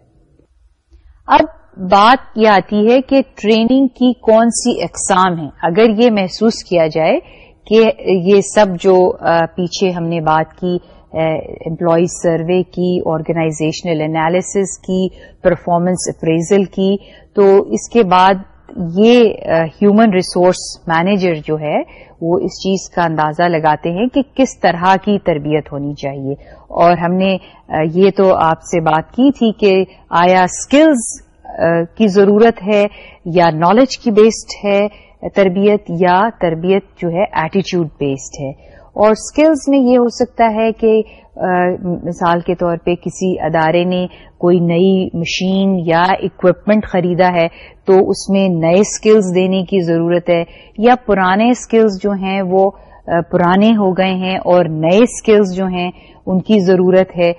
اب بات یہ آتی ہے کہ ٹریننگ کی کون سی اقسام ہے اگر یہ محسوس کیا جائے کہ یہ سب جو پیچھے ہم نے بات کی امپلائیز سروے کی آرگنائزیشنل انالیسس کی پرفارمنس اپریزل کی، تو اس کے بعد یہ ہیومن ریسورس مینیجر جو ہے وہ اس چیز کا اندازہ لگاتے ہیں کہ کس طرح کی تربیت ہونی چاہیے۔ اور ہم نے یہ تو آپ سے بات کی تھی کہ آیا اسکلز کی ضرورت ہے یا نالج کی بیسڈ ہے تربیت یا تربیت جو ہے ایٹیچیوڈ بیسڈ ہے۔ اور اسکلز میں یہ ہو سکتا ہے کہ مثال کے طور پہ کسی ادارے نے کوئی نئی مشین یا اکوپمنٹ خریدا ہے تو اس میں نئے اسکلز دینے کی ضرورت ہے یا پرانے اسکلز جو ہیں وہ پرانے ہو گئے ہیں اور نئے اسکلز جو ہیں ان کی ضرورت ہے،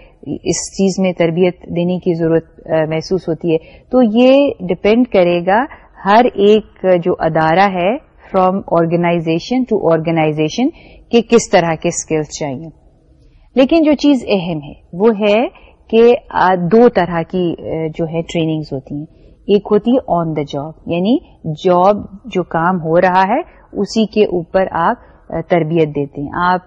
اس چیز میں تربیت دینے کی ضرورت محسوس ہوتی ہے۔ تو یہ ڈپینڈ کرے گا ہر ایک جو ادارہ ہے فرام آرگنائزیشن ٹو آرگنائزیشن کہ کس طرح کے اسکلس چاہیے۔ لیکن جو چیز اہم ہے، وہ ہے کہ دو طرح کی جو ہے ٹریننگز ہوتی ہیں۔ ایک ہوتی ہے آن دا جاب یعنی جاب جو کام ہو رہا ہے، اسی کے اوپر آپ تربیت دیتے ہیں۔ آپ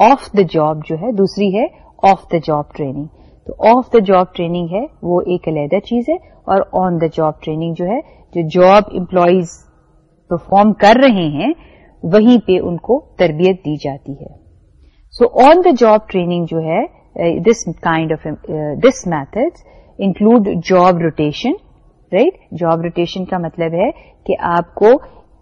آف دا جاب جو ہے، دوسری ہے آف دا جاب ٹریننگ تو آف دا جاب ٹریننگ ہے، وہ ایک علیحدہ چیز ہے۔ اور آن دا جاب ٹریننگ جو ہے، جو جاب امپلائیز پرفارم کر رہے ہیں، وہیں پہ ان کو تربیت دی جاتی ہے۔ سو آن دا جاب ٹریننگ جو ہے this kind of this method include job rotation right job rotation کا مطلب ہے کہ آپ کو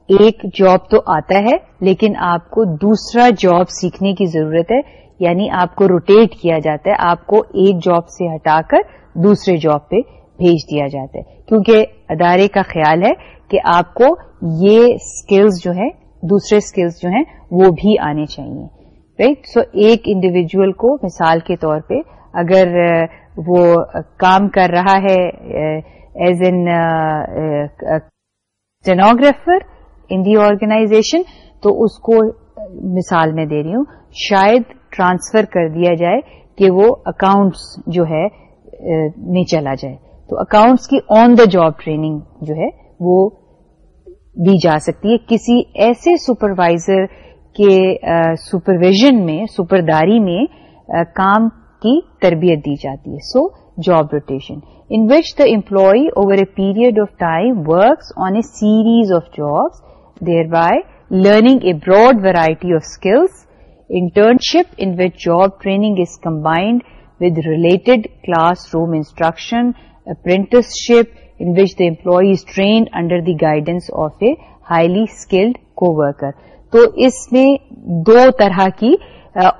ایک جاب تو آتا ہے، لیکن آپ کو دوسرا جاب سیکھنے کی ضرورت ہے یعنی آپ کو روٹیٹ کیا جاتا ہے، آپ کو ایک جاب سے ہٹا کر دوسرے جاب پہ بھیج دیا جاتا ہے. کیونکہ ادارے کا خیال ہے کہ آپ کو یہ اسکلز جو ہے دوسرے اسکلز جو ہیں، وہ بھی آنے چاہیے. رائٹ سو ایک انڈیویجل کو مثال کے طور پہ اگر وہ کام کر رہا ہے as an stenographer in the organization تو اس کو مثال میں دے رہی ہوں شاید ٹرانسفر کر دیا جائے کہ وہ اکاؤنٹس جو ہے میں چلا جائے تو اکاؤنٹس کی آن دا جاب ٹریننگ جو ہے وہ دی جا سکتی ہے کسی ایسے سپروائزر کے سپرویژن میں سپرداری میں کام کی تربیت دی جاتی ہے so job rotation in which the employee over a period of time works on a series of jobs thereby learning a broad variety of skills internship in which job training is combined with related classroom instruction apprenticeship in which the employee is trained under the guidance of a highly skilled co-worker. تو اس میں دو طرح کی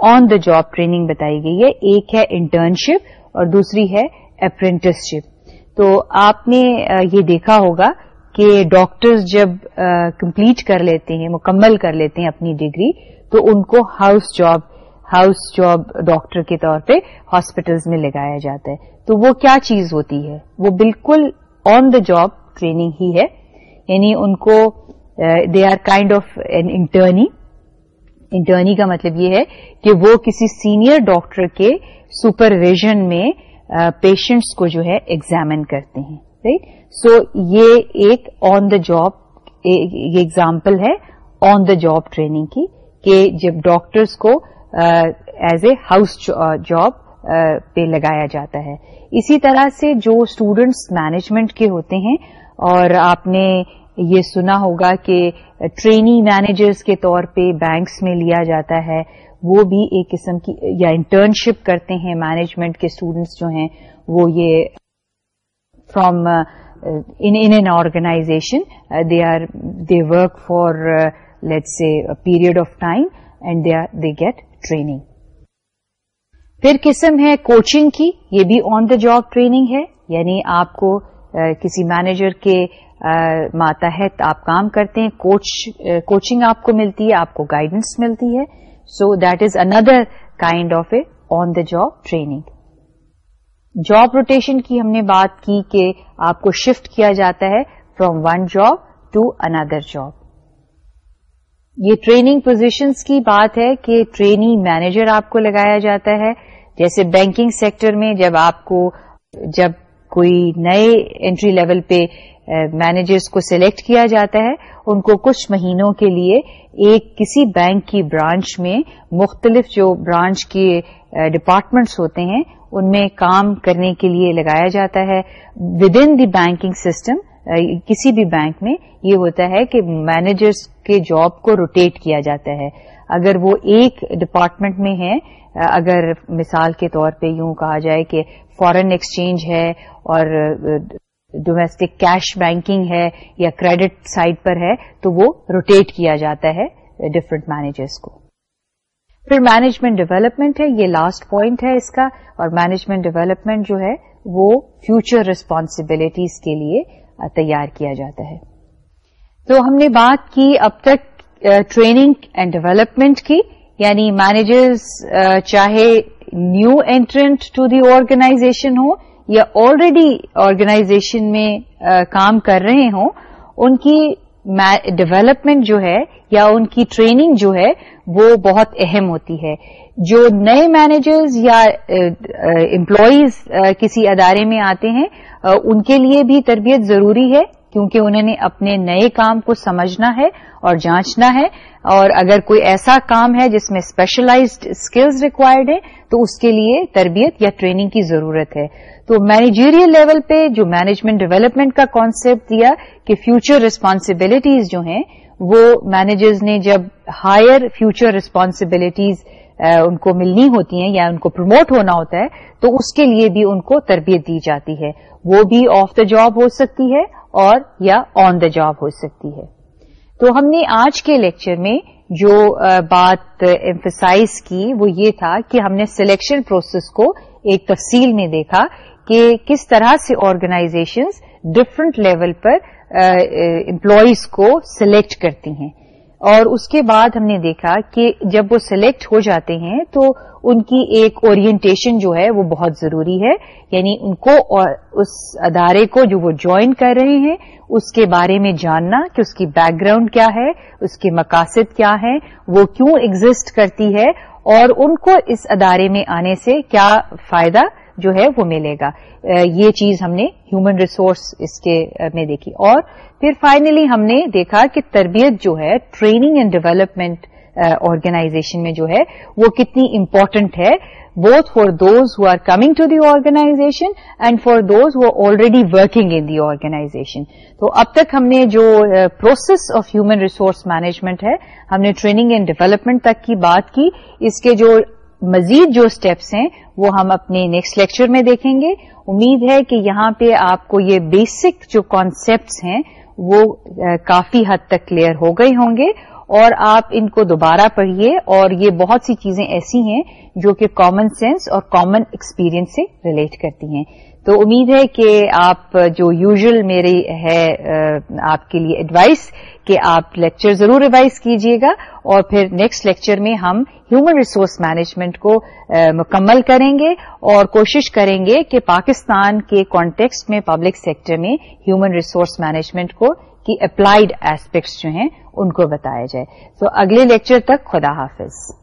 آن the job training بتائی گئی ہے۔ ایک ہے internship اور دوسری ہے اپرینٹسشپ تو آپ نے یہ دیکھا ہوگا کہ ڈاکٹرز جب کمپلیٹ کر لیتے ہیں، مکمل کر لیتے ہیں اپنی ڈگری تو ان کو house job house job doctor کے طور پہ ہاسپٹلز میں لگایا جاتا ہے۔ تو وہ کیا چیز ہوتی ہے؟ وہ بالکل آن دا جاب ٹریننگ ہی ہے۔ یعنی ان کو they are kind of an internee internee کا مطلب یہ ہے کہ وہ کسی سینئر ڈاکٹر کے سپرویژن میں uh, پیشنٹس کو جو ہے ایگزامن کرتے ہیں رائٹ سو یہ ایک آن دا جاب یہ ایگزامپل ہے آن دا جاب ٹریننگ کی، کہ جب ڈاکٹرس کو ایز اے ہاؤس جاب پہ لگایا جاتا ہے۔ اسی طرح سے جو اسٹوڈینٹس مینجمنٹ کے ہوتے ہیں اور آپ نے یہ سنا ہوگا کہ ٹریننگ مینیجرز کے طور پہ بینکس میں لیا جاتا ہے وہ بھی ایک قسم کی، یا انٹرنشپ کرتے ہیں مینجمنٹ کے اسٹوڈینٹس جو ہیں، وہ یہ from uh, in an organization. Uh, they work for uh, let's say a period of time and they get training. پھر قسم ہے کوچنگ کی، یہ بھی آن دا جاب ٹریننگ ہے یعنی آپ کو کسی مینیجر کے ماتحت آپ کام کرتے ہیں، کوچ کوچنگ آپ کو ملتی ہے، آپ کو گائیڈنس ملتی ہے۔ So that is another kind of a on the job training job rotation کی ہم نے بات کی کہ آپ کو شفٹ کیا جاتا ہے from one job to another job یہ ٹریننگ پوزیشنز کی بات ہے کہ ٹریننگ مینیجر آپ کو لگایا جاتا ہے۔ جیسے بینکنگ سیکٹر میں جب آپ کو، جب کوئی نئے انٹری لیول پہ مینیجرس کو سلیکٹ کیا جاتا ہے، ان کو کچھ مہینوں کے لیے ایک کسی بینک کی برانچ میں مختلف جو برانچ کے ڈپارٹمنٹس ہوتے ہیں، ان میں کام کرنے کے لیے لگایا جاتا ہے۔ With in the banking system کسی بھی بینک میں یہ ہوتا ہے کہ مینیجرس کے جاب کو روٹیٹ کیا جاتا ہے۔ اگر وہ ایک ڈپارٹمنٹ میں ہے اگر مثال کے طور پہ یوں کہا جائے کہ فورن ایکسچینج ہے اور ڈومیسٹک کیش بینکنگ ہے یا کریڈٹ سائڈ پر ہے، تو وہ روٹیٹ کیا جاتا ہے ڈفرنٹ مینیجرس کو۔ پھر مینجمنٹ ڈیولپمنٹ ہے، یہ لاسٹ پوائنٹ ہے اس کا، اور مینجمنٹ ڈیولپمنٹ جو ہے، وہ فیوچر ریسپانسبلٹیز کے لیے تیار کیا جاتا ہے۔ تو ہم نے بات کی اب تک ٹریننگ اینڈ ڈیولپمنٹ کی یعنی مینیجرز چاہے new entrant to the organization ہو یا آلریڈی آرگنائزیشن میں کام کر رہے ہوں، ان کی ڈیولپمنٹ جو ہے یا ان کی ٹریننگ جو ہے، وہ بہت اہم ہوتی ہے۔ جو نئے مینیجرز یا امپلائیز کسی ادارے میں آتے ہیں ان کے لیے بھی تربیت ضروری ہے، کیونکہ انہوں نے اپنے نئے کام کو سمجھنا ہے اور جانچنا ہے۔ اور اگر کوئی ایسا کام ہے جس میں اسپیشلائزڈ اسکلز ریکوائرڈ ہے تو اس کے لیے تربیت یا ٹریننگ کی ضرورت ہے۔ تو مینیجیریل لیول پہ جو مینجمنٹ ڈیولپمنٹ کا کانسیپٹ دیا کہ فیوچر ریسپانسبلٹیز جو ہیں، وہ مینیجرز نے جب ہائر فیوچر ریسپانسبلٹیز ان کو ملنی ہوتی ہیں یا ان کو پروموٹ ہونا ہوتا ہے، تو اس کے لیے بھی ان کو تربیت دی جاتی ہے۔ وہ بھی آف دا جاب ہو سکتی ہے اور یا آن دا جاب ہو سکتی ہے۔ تو ہم نے آج کے لیکچر میں جو بات ایمفسائز کی وہ یہ تھا کہ ہم نے سلیکشن پروسیس کو ایک تفصیل میں دیکھا کہ کس طرح سے آرگنائزیشنز ڈفرنٹ لیول پر امپلائیز کو سلیکٹ کرتی ہیں۔ اور اس کے بعد ہم نے دیکھا کہ جب وہ سلیکٹ ہو جاتے ہیں تو ان کی ایک اورینٹیشن جو ہے وہ بہت ضروری ہے۔ یعنی ان کو اس ادارے کو جو وہ جوائن کر رہے ہیں، اس کے بارے میں جاننا کہ اس کی بیک گراؤنڈ کیا ہے، اس کے مقاصد کیا ہے وہ کیوں ایگزٹ کرتی ہے اور ان کو اس ادارے میں آنے سے کیا فائدہ جو ہے وہ ملے گا۔ یہ چیز ہم نے ہیومن ریسورس اس کے میں دیکھی۔ اور پھر فائنلی ہم نے دیکھا کہ تربیت جو ہے ٹریننگ اینڈ ڈیولپمنٹ آرگنائزیشن میں جو ہے، وہ کتنی امپورٹنٹ ہے both for those who are coming to the organization and for those who already working in the organization تو اب تک ہم نے جو process of human resource management ہے، ہم نے ٹریننگ اینڈ ڈیولپمنٹ تک کی بات کی۔ اس کے جو مزید جو اسٹیپس ہیں وہ ہم اپنے نیکسٹ لیکچر میں دیکھیں گے۔ امید ہے کہ یہاں پہ آپ کو یہ بیسک جو کانسیپٹس ہیں وہ کافی حد تک کلیئر ہو گئے ہوں گے اور آپ ان کو دوبارہ پڑھیے اور یہ بہت سی چیزیں ایسی ہیں جو کہ کامن سینس اور کامن ایکسپیرئنس سے ریلیٹ کرتی ہیں۔ تو امید ہے کہ آپ جو یوزل میری ہے آپ کے لیے ایڈوائس کہ آپ لیکچر ضرور ریوائز کیجیے گا اور پھر نیکسٹ لیکچر میں ہم ہیومن ریسورس مینجمنٹ کو مکمل کریں گے اور کوشش کریں گے کہ پاکستان کے کانٹیکسٹ میں پبلک سیکٹر میں ہیومن ریسورس مینجمنٹ کو، کی اپلائیڈ ایسپیکٹس جو ہیں، ان کو بتایا جائے۔ تو اگلے لیکچر تک خدا حافظ۔